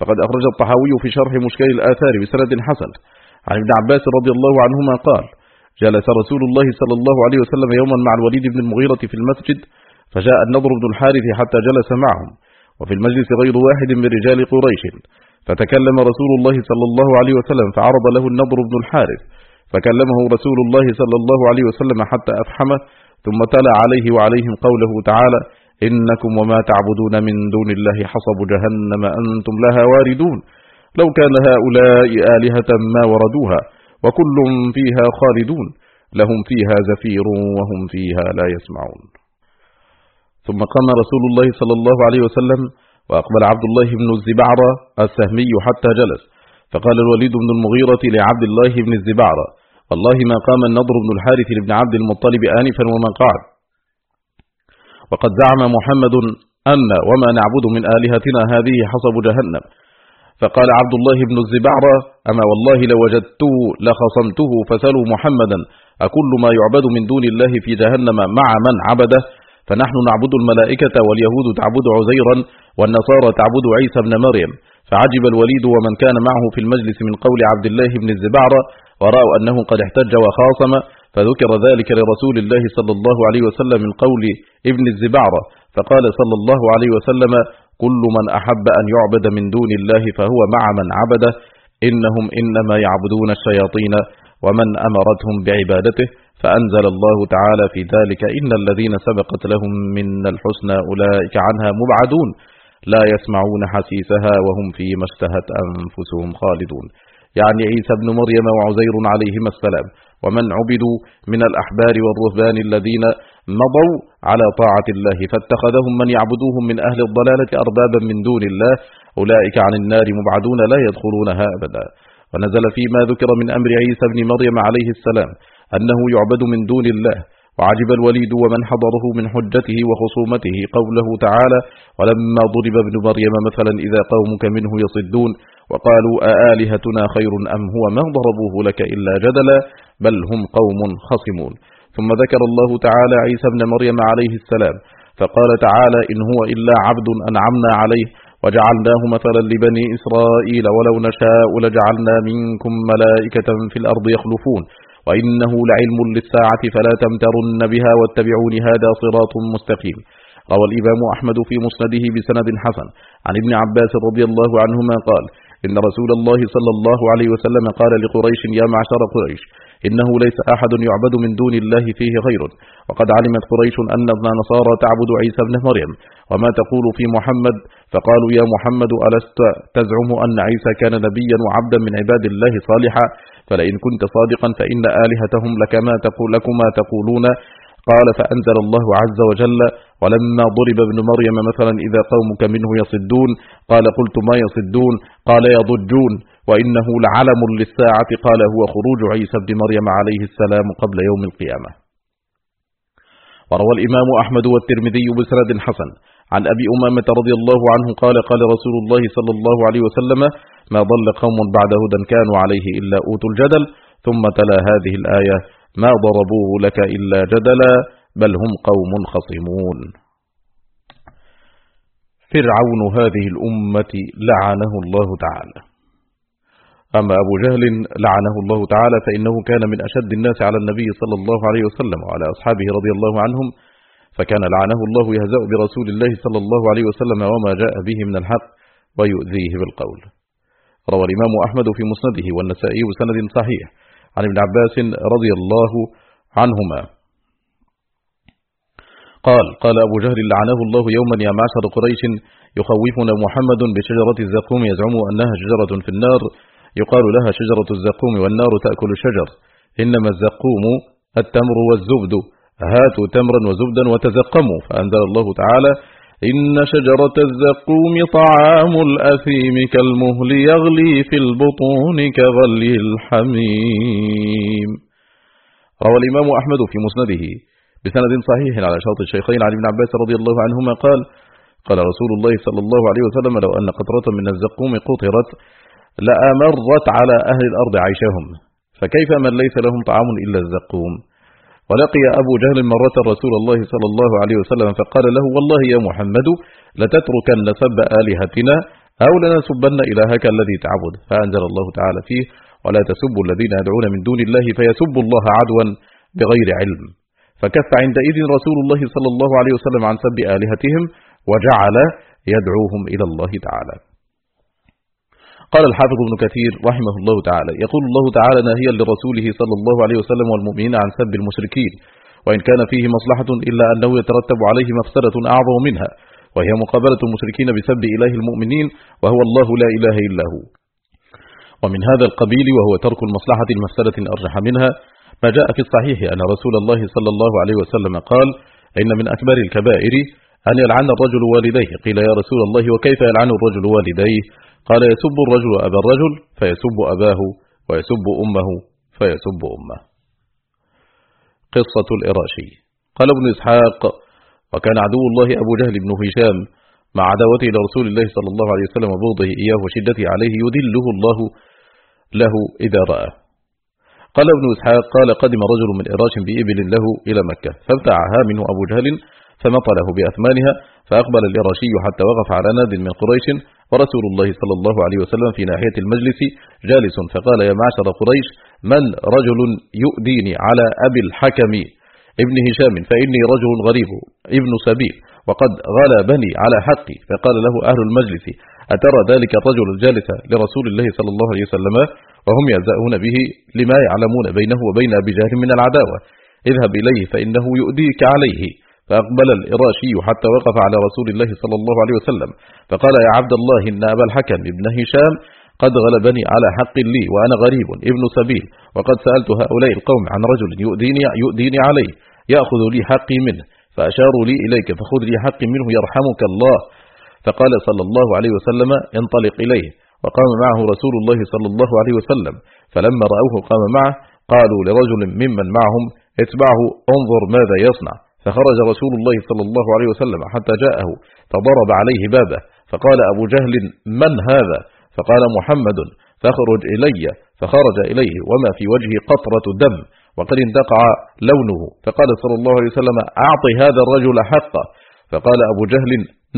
فقد أخرج الطحاوي في شرح مشكل الآثار بسند حسن عن ابن عباس رضي الله عنهما قال جلس رسول الله صلى الله عليه وسلم يوما مع الوليد بن المغيرة في المسجد فجاء النضر بن الحارث حتى جلس معهم وفي المجلس غير واحد من رجال قريش فتكلم رسول الله صلى الله عليه وسلم فعرض له النضر بن الحارث فكلمه رسول الله صلى الله عليه وسلم حتى أفحمه ثم تلا عليه وعليهم قوله تعالى إنكم وما تعبدون من دون الله حصب جهنم أنتم لها واردون لو كان هؤلاء آلهة ما وردوها وكل فيها خالدون لهم فيها زفير وهم فيها لا يسمعون ثم قام رسول الله صلى الله عليه وسلم وأقبل عبد الله بن الزبعرة السهمي حتى جلس فقال الوليد بن المغيرة لعبد الله بن الزبعرة والله ما قام النضر بن الحارث بن عبد المطلب آنفا وما قعد وقد زعم محمد أن وما نعبد من آلهتنا هذه حصب جهنم فقال عبد الله بن الزبعرة أما والله لوجدته لخصمته فسلوا محمدا أكل ما يعبد من دون الله في جهنم مع من عبده فنحن نعبد الملائكة واليهود تعبد عزيرا والنصارى تعبد عيسى بن مريم فعجب الوليد ومن كان معه في المجلس من قول عبد الله بن الزبعرة ورأوا أنه قد احتج وخاصم فذكر ذلك لرسول الله صلى الله عليه وسلم من قول ابن الزبعرة فقال صلى الله عليه وسلم كل من أحب أن يعبد من دون الله فهو مع من عبده إنهم إنما يعبدون الشياطين ومن أمرتهم بعبادته فأنزل الله تعالى في ذلك إن الذين سبقت لهم من الحسنى أولئك عنها مبعدون لا يسمعون حسيسها وهم فيما اشتهت أنفسهم خالدون يعني عيسى بن مريم وعزير عليهما السلام ومن عبدوا من الأحبار والرهبان الذين مضوا على طاعة الله فاتخذهم من يعبدوهم من أهل الضلالة أربابا من دون الله أولئك عن النار مبعدون لا يدخلونها أبدا ونزل فيما ذكر من أمر عيسى بن مريم عليه السلام أنه يعبد من دون الله وعجب الوليد ومن حضره من حجته وخصومته قوله تعالى ولما ضرب ابن مريم مثلا إذا قومك منه يصدون وقالوا أآلهتنا خير أم هو ما ضربوه لك إلا جدلا بل هم قوم خصمون ثم ذكر الله تعالى عيسى بن مريم عليه السلام فقال تعالى إن هو إلا عبد أنعمنا عليه وجعلناه مثلا لبني إسرائيل ولو نشاء لجعلنا منكم ملائكة في الأرض يخلفون وإنه لعلم للساعة فلا تمترن بها واتبعون هذا صراط مستقيم روى الإمام أحمد في مسنده بسند حسن عن ابن عباس رضي الله عنهما قال إن رسول الله صلى الله عليه وسلم قال لقريش يا معشر قريش إنه ليس أحد يعبد من دون الله فيه غير وقد علمت قريش أن نصارى تعبد عيسى بن مريم وما تقول في محمد فقالوا يا محمد ألست تزعم أن عيسى كان نبيا وعبدا من عباد الله صالحا فلئن كنت صادقا فإن آلهتهم لكما تقول لكما تقولون قال فأنزل الله عز وجل ولما ضرب ابن مريم مثلا إذا قومك منه يصدون قال قلت ما يصدون قال يضجون وإنه لعلم للساعة قال هو خروج عيسى بن مريم عليه السلام قبل يوم القيامة وروى الإمام أحمد والترمذي بسند حسن عن أبي أمامة رضي الله عنه قال قال رسول الله صلى الله عليه وسلم ما ضل قوم بعد هدى كانوا عليه إلا أوتوا الجدل ثم تلا هذه الآية ما ضربوه لك إلا جدلا بل هم قوم خصمون فرعون هذه الأمة لعنه الله تعالى أما أبو جهل لعنه الله تعالى فإنه كان من أشد الناس على النبي صلى الله عليه وسلم وعلى أصحابه رضي الله عنهم فكان لعنه الله يهزأ برسول الله صلى الله عليه وسلم وما جاء به من الحق ويؤذيه بالقول روى الإمام أحمد في مسنده والنسائي بسند صحيح عن ابن عباس رضي الله عنهما قال قال أبو جهل لعنه الله يوما يا معشر قريش يخوفنا محمد بشجرة الزقوم يزعم أنها شجرة في النار يقال لها شجرة الزقوم والنار تأكل الشجر إنما الزقوم التمر والزبد هاتوا تمرا وزبدا وتزقموا
فأنزل الله تعالى إن شجرة الزقوم طعام الأثيم كالمهل يغلي في البطون كغلي الحميم
روى الإمام أحمد في مسنده بسند صحيح على شرط الشيخين عن ابن عباس رضي الله عنهما قال قال رسول الله صلى الله عليه وسلم لو أن قطرة من الزقوم قطرت لأمرت على أهل الأرض عيشهم فكيف من ليس لهم طعام إلا الزقوم ولقي أبو جهل مرة رسول الله صلى الله عليه وسلم فقال له والله يا محمد لتتركن سب آلهتنا أو لنسبن إلهك الذي تعبد فأنزل الله تعالى فيه ولا تسبوا الذين يدعون من دون الله فيسبوا الله عدوا بغير علم فكف عندئذ رسول الله صلى الله عليه وسلم عن سب آلهتهم وجعل يدعوهم إلى الله تعالى قال الحافظ ابن كثير رحمه الله تعالى يقول الله تعالى ناهيا لرسوله صلى الله عليه وسلم والمؤمنين عن سب المشركين وإن كان فيه مصلحة إلا أنه يترتب عليه مفسدة أعظم منها وهي مقابلة المشركين بسب إله المؤمنين وهو الله لا إله إلا هو ومن هذا القبيل وهو ترك المصلحة المفسدة أرجح منها ما جاء في الصحيح أن رسول الله صلى الله عليه وسلم قال إن من أكبر الكبائر أن يلعن الرجل والديه قيل يا رسول الله وكيف يلعن الرجل والديه قال يسب الرجل أبا الرجل فيسب أباه ويسب أمه فيسب أمه قصة الإراشي قال ابن إسحاق وكان عدو الله أبو جهل بن هشام مع عداوته لرسول الله صلى الله عليه وسلم وبغضه إياه وشدته عليه يذله الله له إذا رآه قال ابن إسحاق قال قدم رجل من إراش بإبل له إلى مكة فابتعها منه أبو جهل فمطله بأثمانها فأقبل الإراشي حتى وقف على ناد من قريش ورسول الله صلى الله عليه وسلم في ناحية المجلس جالس فقال يا معشر قريش من رجل يؤديني على أبي الحكم ابن هشام فإني رجل غريب ابن سبيل وقد غلبني على حقي فقال له أهل المجلس أترى ذلك الرجل الجالس لرسول الله صلى الله عليه وسلم وهم يزأون به لما يعلمون بينه وبين أبي جهل من العداوة اذهب إليه فإنه يؤديك عليه فأقبل الإراشي حتى وقف على رسول الله صلى الله عليه وسلم فقال يا عبد الله إن أبا الحكم ابن هشام قد غلبني على حق لي وأنا غريب ابن سبيل وقد سألت هؤلاء القوم عن رجل يؤذيني, يؤذيني عليه يأخذ لي حقي منه فأشاروا لي إليك فخذ لي حقي منه يرحمك الله فقال صلى الله عليه وسلم انطلق إليه وقام معه رسول الله صلى الله عليه وسلم فلما رأوه قام معه قالوا لرجل ممن معهم اتبعه انظر ماذا يصنع فخرج رسول الله صلى الله عليه وسلم حتى جاءه فضرب عليه بابه فقال أبو جهل من هذا فقال محمد فاخرج إلي فخرج إليه وما في وجهه قطرة دم وقد اندقع لونه فقال صلى الله عليه وسلم أعطي هذا الرجل حقه فقال أبو جهل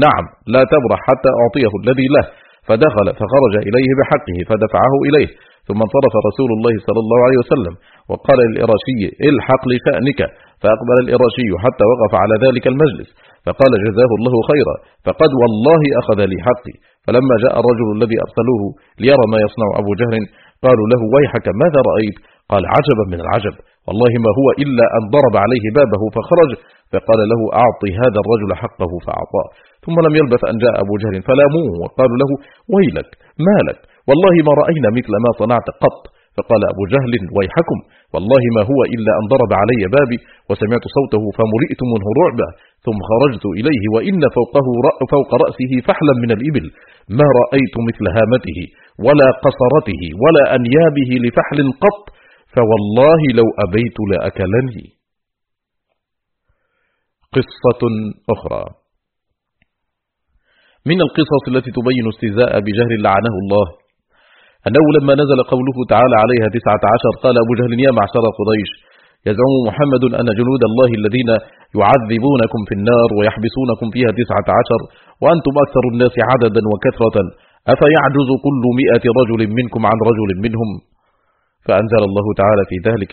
نعم لا تبرح حتى أعطيه الذي له فدخل فخرج إليه بحقه فدفعه إليه ثم انصرف رسول الله صلى الله عليه وسلم وقال للإراشي الحق لشأنك فأقبل الإراشي حتى وقف على ذلك المجلس فقال جزاه الله خيرا فقد والله أخذ لي حقي فلما جاء الرجل الذي أرسلوه ليرى ما يصنع أبو جهل قالوا له ويحك ماذا رأيت قال عجبا من العجب والله ما هو إلا أن ضرب عليه بابه فخرج فقال له أعطي هذا الرجل حقه فأعطاه ثم لم يلبث أن جاء أبو جهل فلاموه وقالوا له ويلك مالك والله ما رأينا مثل ما صنعت قط فقال أبو جهل ويحكم والله ما هو إلا أن ضرب علي بابي وسمعت صوته فملئت منه رعبا ثم خرجت إليه وإن فوقه رأ فوق رأسه فحلا من الإبل ما رأيت مثل هامته ولا قصرته ولا أنيابه لفحل قط فوالله لو أبيت لأكلني قصة أخرى من القصص التي تبين استهزاء بجهل لعنه الله أنه لما نزل قوله تعالى عليها تسعة عشر قال أبو جهل يا معشر قريش يزعم محمد أن جنود الله الذين يعذبونكم في النار ويحبسونكم فيها تسعة عشر وأنتم أكثر الناس عددا وكثرة أفيعجز كل مئة رجل منكم عن رجل منهم فأنزل الله تعالى في ذلك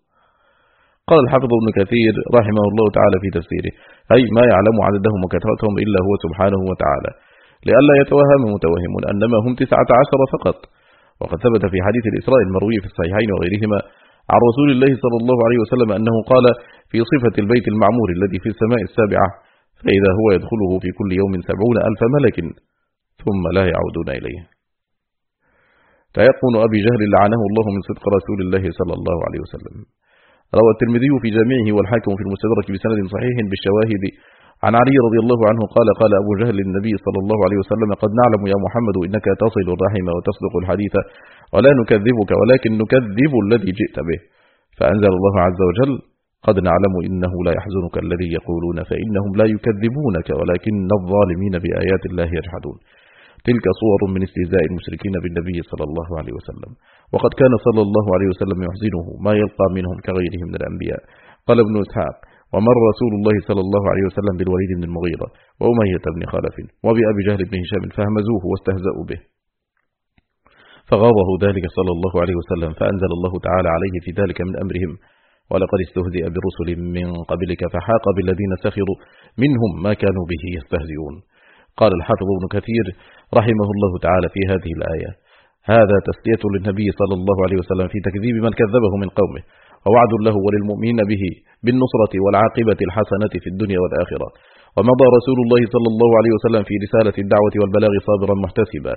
قال الحافظ ابن كثير رحمه الله تعالى في
تفسيره أي ما يعلم عددهم وكثرتهم إلا هو سبحانه وتعالى لئلا يتوهم متوهم أنما هم تسعة عشر فقط وقد ثبت في حديث الإسراء المروي في الصحيحين وغيرهما عن رسول الله صلى الله عليه وسلم أنه قال في صفة البيت المعمور الذي في السماء السابعة فإذا هو يدخله في كل يوم سبعون ألف ملك ثم لا يعودون إليه تيقن أبي جهل لعنه الله من صدق رسول الله صلى الله عليه وسلم روى الترمذي في جامعه والحاكم في المستدرك بسند صحيح بالشواهد عن علي رضي الله عنه قال قال أبو جهل للنبي صلى الله عليه وسلم قد نعلم يا محمد إنك تصل الرحم وتصدق الحديث ولا نكذبك ولكن نكذب الذي جئت به فأنزل الله عز وجل قد نعلم إنه لا يحزنك الذي يقولون فإنهم لا يكذبونك ولكن الظالمين بآيات الله يجحدون تلك صور من استهزاء المشركين بالنبي صلى الله عليه وسلم وقد كان صلى الله عليه وسلم يحزنه ما يلقى منهم كغيره من الأنبياء قال ابن إسحاق ومر رسول الله صلى الله عليه وسلم بالوليد بن المغيرة وأمية بن خالف وبأبي جهل بن هشام فهمزوه واستهزأوا به فغاضه ذلك صلى الله عليه وسلم فأنزل الله تعالى عليه في ذلك من أمرهم ولقد استهزئ برسل من قبلك فحاق بالذين سخروا منهم ما كانوا به يستهزئون قال الحافظ ابن كثير رحمه الله تعالى في هذه الآية هذا تسلية للنبي صلى الله عليه وسلم في تكذيب من كذبه من قومه ووعد له وللمؤمنين به بالنصرة والعاقبة الحسنة في الدنيا والآخرة ومضى رسول الله صلى الله عليه وسلم في رسالة الدعوة والبلاغ صابرا محتسبا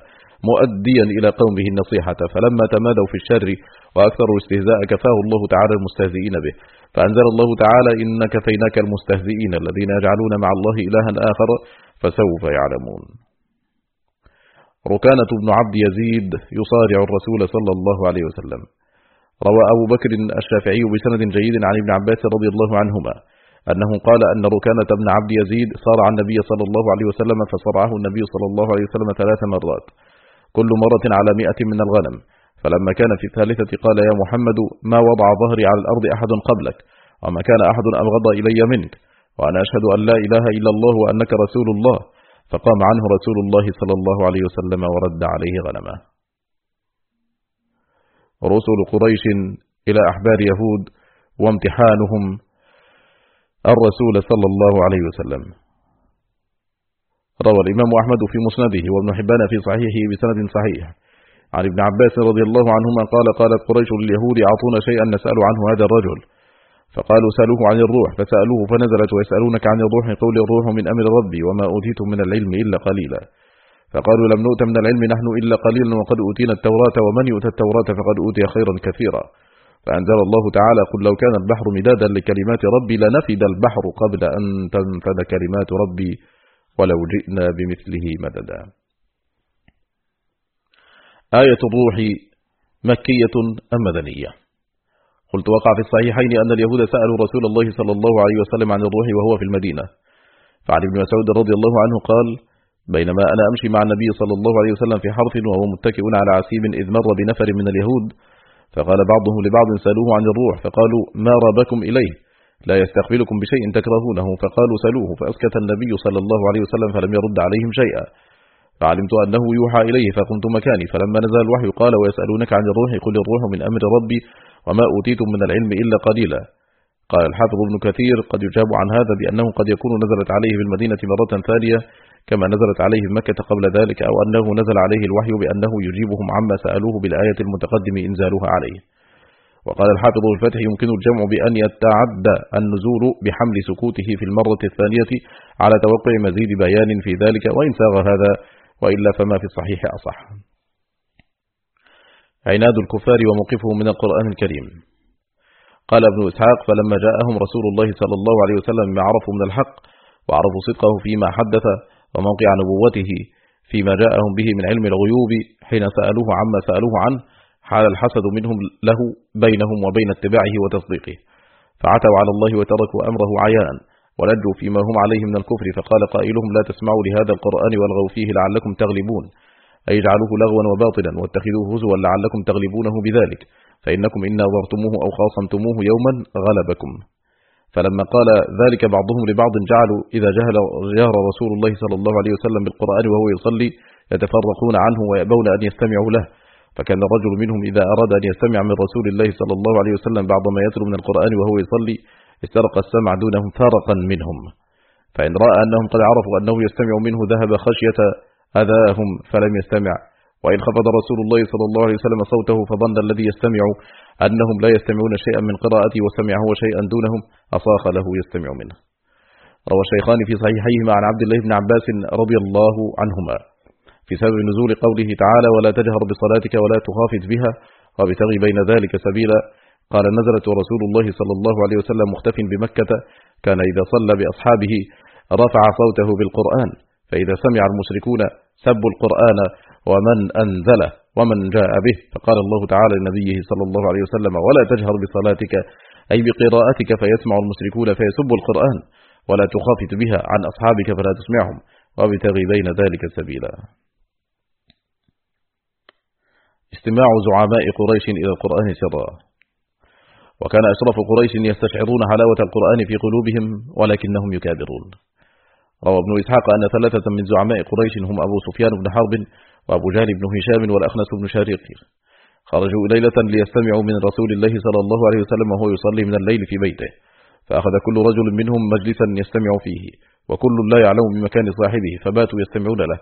مؤديا إلى قومه النصيحة فلما تمادوا في الشر وأكثروا استهزاء كفاه الله تعالى المستهزئين به فأنزل الله تعالى إن كفيناك المستهزئين الذين يجعلون مع الله إلها آخر فسوف يعلمون ركانة بن عبد يزيد يصارع الرسول صلى الله عليه وسلم روى أبو بكر الشافعي بسند جيد عن ابن عباس رضي الله عنهما أنه قال أن ركانة بن عبد يزيد صارع النبي صلى الله عليه وسلم فصرعه النبي صلى الله عليه وسلم ثلاث مرات كل مرة على مئة من الغنم فلما كان في الثالثة قال يا محمد ما وضع ظهري على الأرض أحد قبلك وما كان أحد أبغض إلي منك وأنا أشهد أن لا إله إلا الله وأنك رسول الله فقام عنه رسول الله صلى الله عليه وسلم ورد عليه غنمه رسل قريش إلى أحبار يهود وامتحانهم الرسول صلى الله عليه وسلم روى الإمام أحمد في مسنده وابن حبان في صحيحه بسند صحيح عن ابن عباس رضي الله عنهما قال قالت قريش لليهود أعطونا شيئا نسأل عنه هذا الرجل فقالوا سألوه عن الروح فسألوه فنزلت ويسألونك عن الروح قول الروح من أمر ربي وما أوتيتم من العلم إلا قليلا فقالوا لم نؤت من العلم نحن إلا قليلا وقد أوتينا التوراة ومن يؤتى التوراة فقد أوتي خيرا كثيرا فأنزل الله تعالى قل لو كان البحر مدادا لكلمات ربي لنفد البحر قبل أن تنفد كلمات ربي ولو جئنا بمثله مددا آية الروح مكية أم مدنية قلت وقع في الصحيحين أن اليهود سألوا رسول الله صلى الله عليه وسلم عن الروح وهو في المدينة فعن ابن مسعود رضي الله عنه قال بينما أنا أمشي مع النبي صلى الله عليه وسلم في حرث وهو متكئ على عسيب إذ مر بنفر من اليهود فقال بعضهم لبعض سألوه عن الروح فقالوا ما رابكم إليه لا يستقبلكم بشيء تكرهونه فقالوا سلوه فأسكت النبي صلى الله عليه وسلم فلم يرد عليهم شيئا فعلمت أنه يوحى إليه فقمت مكاني فلما نزل الوحي قال ويسألونك عن الروح قل الروح من أمر ربي وما أوتيتم من العلم إلا قليلا قال الحافظ ابن كثير قد يجاب عن هذا بأنه قد يكون نزلت عليه بالمدينة مرة ثانية كما نزلت عليه مكة قبل ذلك أو أنه نزل عليه الوحي بأنه يجيبهم عما سألوه بالآية المتقدم إنزالها عليه وقال الحافظ الفتح يمكن الجمع بأن يتعدى النزول بحمل سكوته في المرة الثانية على توقع مزيد بيان في ذلك وإن ساغ هذا وإلا فما في الصحيح أصح عناد الكفار وموقفهم من القرآن الكريم قال ابن إسحاق فلما جاءهم رسول الله صلى الله عليه وسلم ما عرفوا من الحق وعرفوا صدقه فيما حدث وموقع نبوته فيما جاءهم به من علم الغيوب حين سألوه عما سألوه عنه حال الحسد منهم له بينهم وبين اتباعه وتصديقه فعتوا على الله وتركوا أمره عيانا ولجوا فيما هم عليه من الكفر فقال قائلهم لا تسمعوا لهذا القرآن والغوا فيه لعلكم تغلبون أي اجعلوه لغوا وباطلا واتخذوه هزوا لعلكم تغلبونه بذلك فإنكم إن ضرتموه أو خاصمتموه يوما غلبكم فلما قال ذلك بعضهم لبعض جعلوا إذا جهل جهر رسول الله صلى الله عليه وسلم بالقرآن وهو يصلي يتفرقون عنه ويأبون أن يستمعوا له فكان الرجل منهم إذا أراد أن يستمع من رسول الله صلى الله عليه وسلم بعض ما يتلو من القرآن وهو يصلي استرق السمع دونهم فرقا منهم فإن رأى أنهم قد عرفوا أنه يستمع منه ذهب خشية أذاهم فلم يستمع وإن خفض رسول الله صلى الله عليه وسلم صوته فظن الذي يستمع أنهم لا يستمعون شيئا من قراءته وسمع هو شيئا دونهم أصاخ له يستمع منه روى الشيخان في صحيحيهما عن عبد الله بن عباس رضي الله عنهما في سبب نزول قوله تعالى ولا تجهر بصلاتك ولا تخافت بها وابتغي بين ذلك سبيلا قال نزلت ورسول الله صلى الله عليه وسلم مختف بمكة كان إذا صلى بأصحابه رفع صوته بالقرآن فإذا سمع المشركون سبوا القرآن ومن أنزله ومن جاء به فقال الله تعالى لنبيه صلى الله عليه وسلم ولا تجهر بصلاتك أي بقراءتك فيسمع المشركون فيسب القرآن ولا تخافت بها عن أصحابك فلا تسمعهم وبتغي بين ذلك سبيلا استماع زعماء قريش إلى القرآن سرا وكان أشرف قريش يستشعرون حلاوة القرآن في قلوبهم ولكنهم يكابرون روى ابن إسحاق أن ثلاثة من زعماء قريش هم أبو سفيان بن حرب وأبو جهل بن هشام والأخنس بن شريق خرجوا ليلة ليستمعوا من رسول الله صلى الله عليه وسلم وهو يصلي من الليل في بيته فأخذ كل رجل منهم مجلسا يستمع فيه وكل لا يعلم بمكان صاحبه فباتوا يستمعون له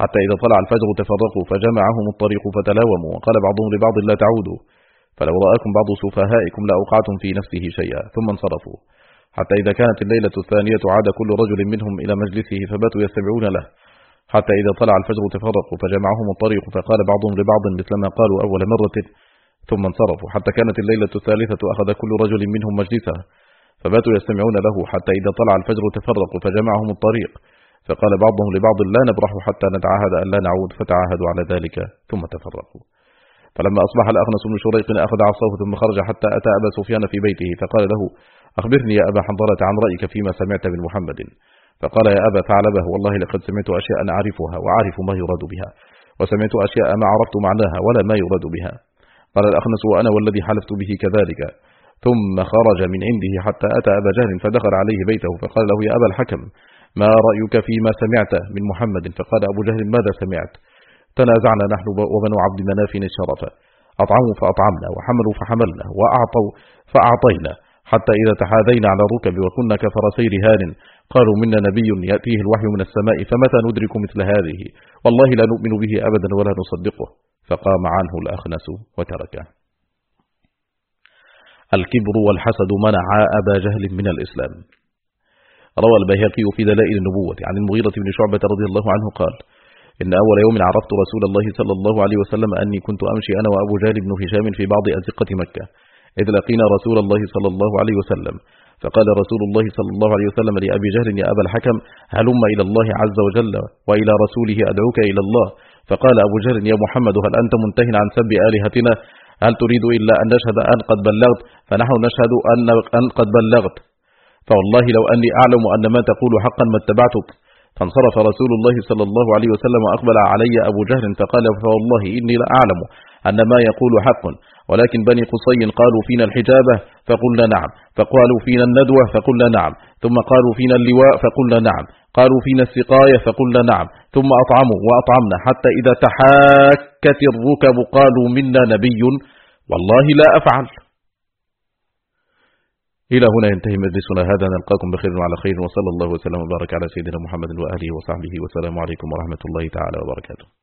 حتى إذا طلع الفجر تفرقوا فجمعهم الطريق فتلاوموا وقال بعضهم لبعض لا تعودوا فلو رآكم بعض سفهائكم لأوقعتم في نفسه شيئا ثم انصرفوا حتى إذا كانت الليلة الثانية عاد كل رجل منهم إلى مجلسه فباتوا يستمعون له حتى إذا طلع الفجر تفرقوا فجمعهم الطريق فقال بعضهم لبعض مثلما قالوا أول مرة ثم انصرفوا حتى كانت الليلة الثالثة أخذ كل رجل منهم مجلسه فباتوا يستمعون له حتى إذا طلع الفجر تفرقوا فجمعهم الطريق فقال بعضهم لبعض لا نبرح حتى نتعاهد أن لا نعود فتعاهدوا على ذلك ثم تفرقوا فلما أصبح الأخنس بن شريق أخذ عصاه ثم خرج حتى أتى أبا سفيان في بيته فقال له أخبرني يا أبا حنظلة عن رأيك فيما سمعت من محمد فقال يا أبا ثعلبة والله لقد سمعت أشياء أعرفها وعارف ما يراد بها وسمعت أشياء ما عرفت معناها ولا ما يراد بها قال الأخنس وأنا والذي حلفت به كذلك ثم خرج من عنده حتى أتى أبا جهل فدخل عليه بيته فقال له يا أبا الحكم ما رأيك فيما سمعت من محمد فقال أبو جهل ماذا سمعت تنازعنا نحن وبنو عبد مناف الشرف أطعموا فأطعمنا وحملوا فحملنا وأعطوا فأعطينا حتى إذا تحاذينا على الركب وكنا كفرسي هان قالوا منا نبي يأتيه الوحي من السماء فمتى ندرك مثل هذه والله لا نؤمن به أبدا ولا نصدقه فقام عنه الأخنس وتركه الكبر والحسد منعا أبا جهل من الإسلام روى البيهقي في دلائل النبوة عن المغيرة بن شعبة رضي الله عنه قال إن أول يوم عرفت رسول الله صلى الله عليه وسلم أني كنت أمشي أنا وأبو جهل بن هشام في بعض أزقة مكة إذ لقينا رسول الله صلى الله عليه وسلم فقال رسول الله صلى الله عليه وسلم لأبي جهل يا أبا الحكم هلم إلى الله عز وجل وإلى رسوله أدعوك إلى الله فقال أبو جهل يا محمد هل أنت منتهن عن سب آلهتنا هل تريد إلا أن نشهد أن قد بلغت فنحن نشهد أن قد بلغت فوالله لو أني أعلم أن ما تقول حقا ما اتبعتك فانصرف رسول الله صلى الله عليه وسلم وأقبل علي أبو جهل فقال فوالله إني لا أعلم أن ما يقول حق ولكن بني قصي قالوا فينا الحجابة فقلنا نعم فقالوا فينا الندوة فقلنا نعم ثم قالوا فينا اللواء فقلنا نعم قالوا فينا السقاية فقلنا نعم ثم أطعموا وأطعمنا حتى إذا تحاكت الركب قالوا منا نبي والله لا أفعل إلى هنا ينتهي مجلسنا هذا نلقاكم بخير وعلى خير وصلى الله وسلم وبارك على سيدنا محمد وآله وصحبه والسلام عليكم ورحمة الله تعالى وبركاته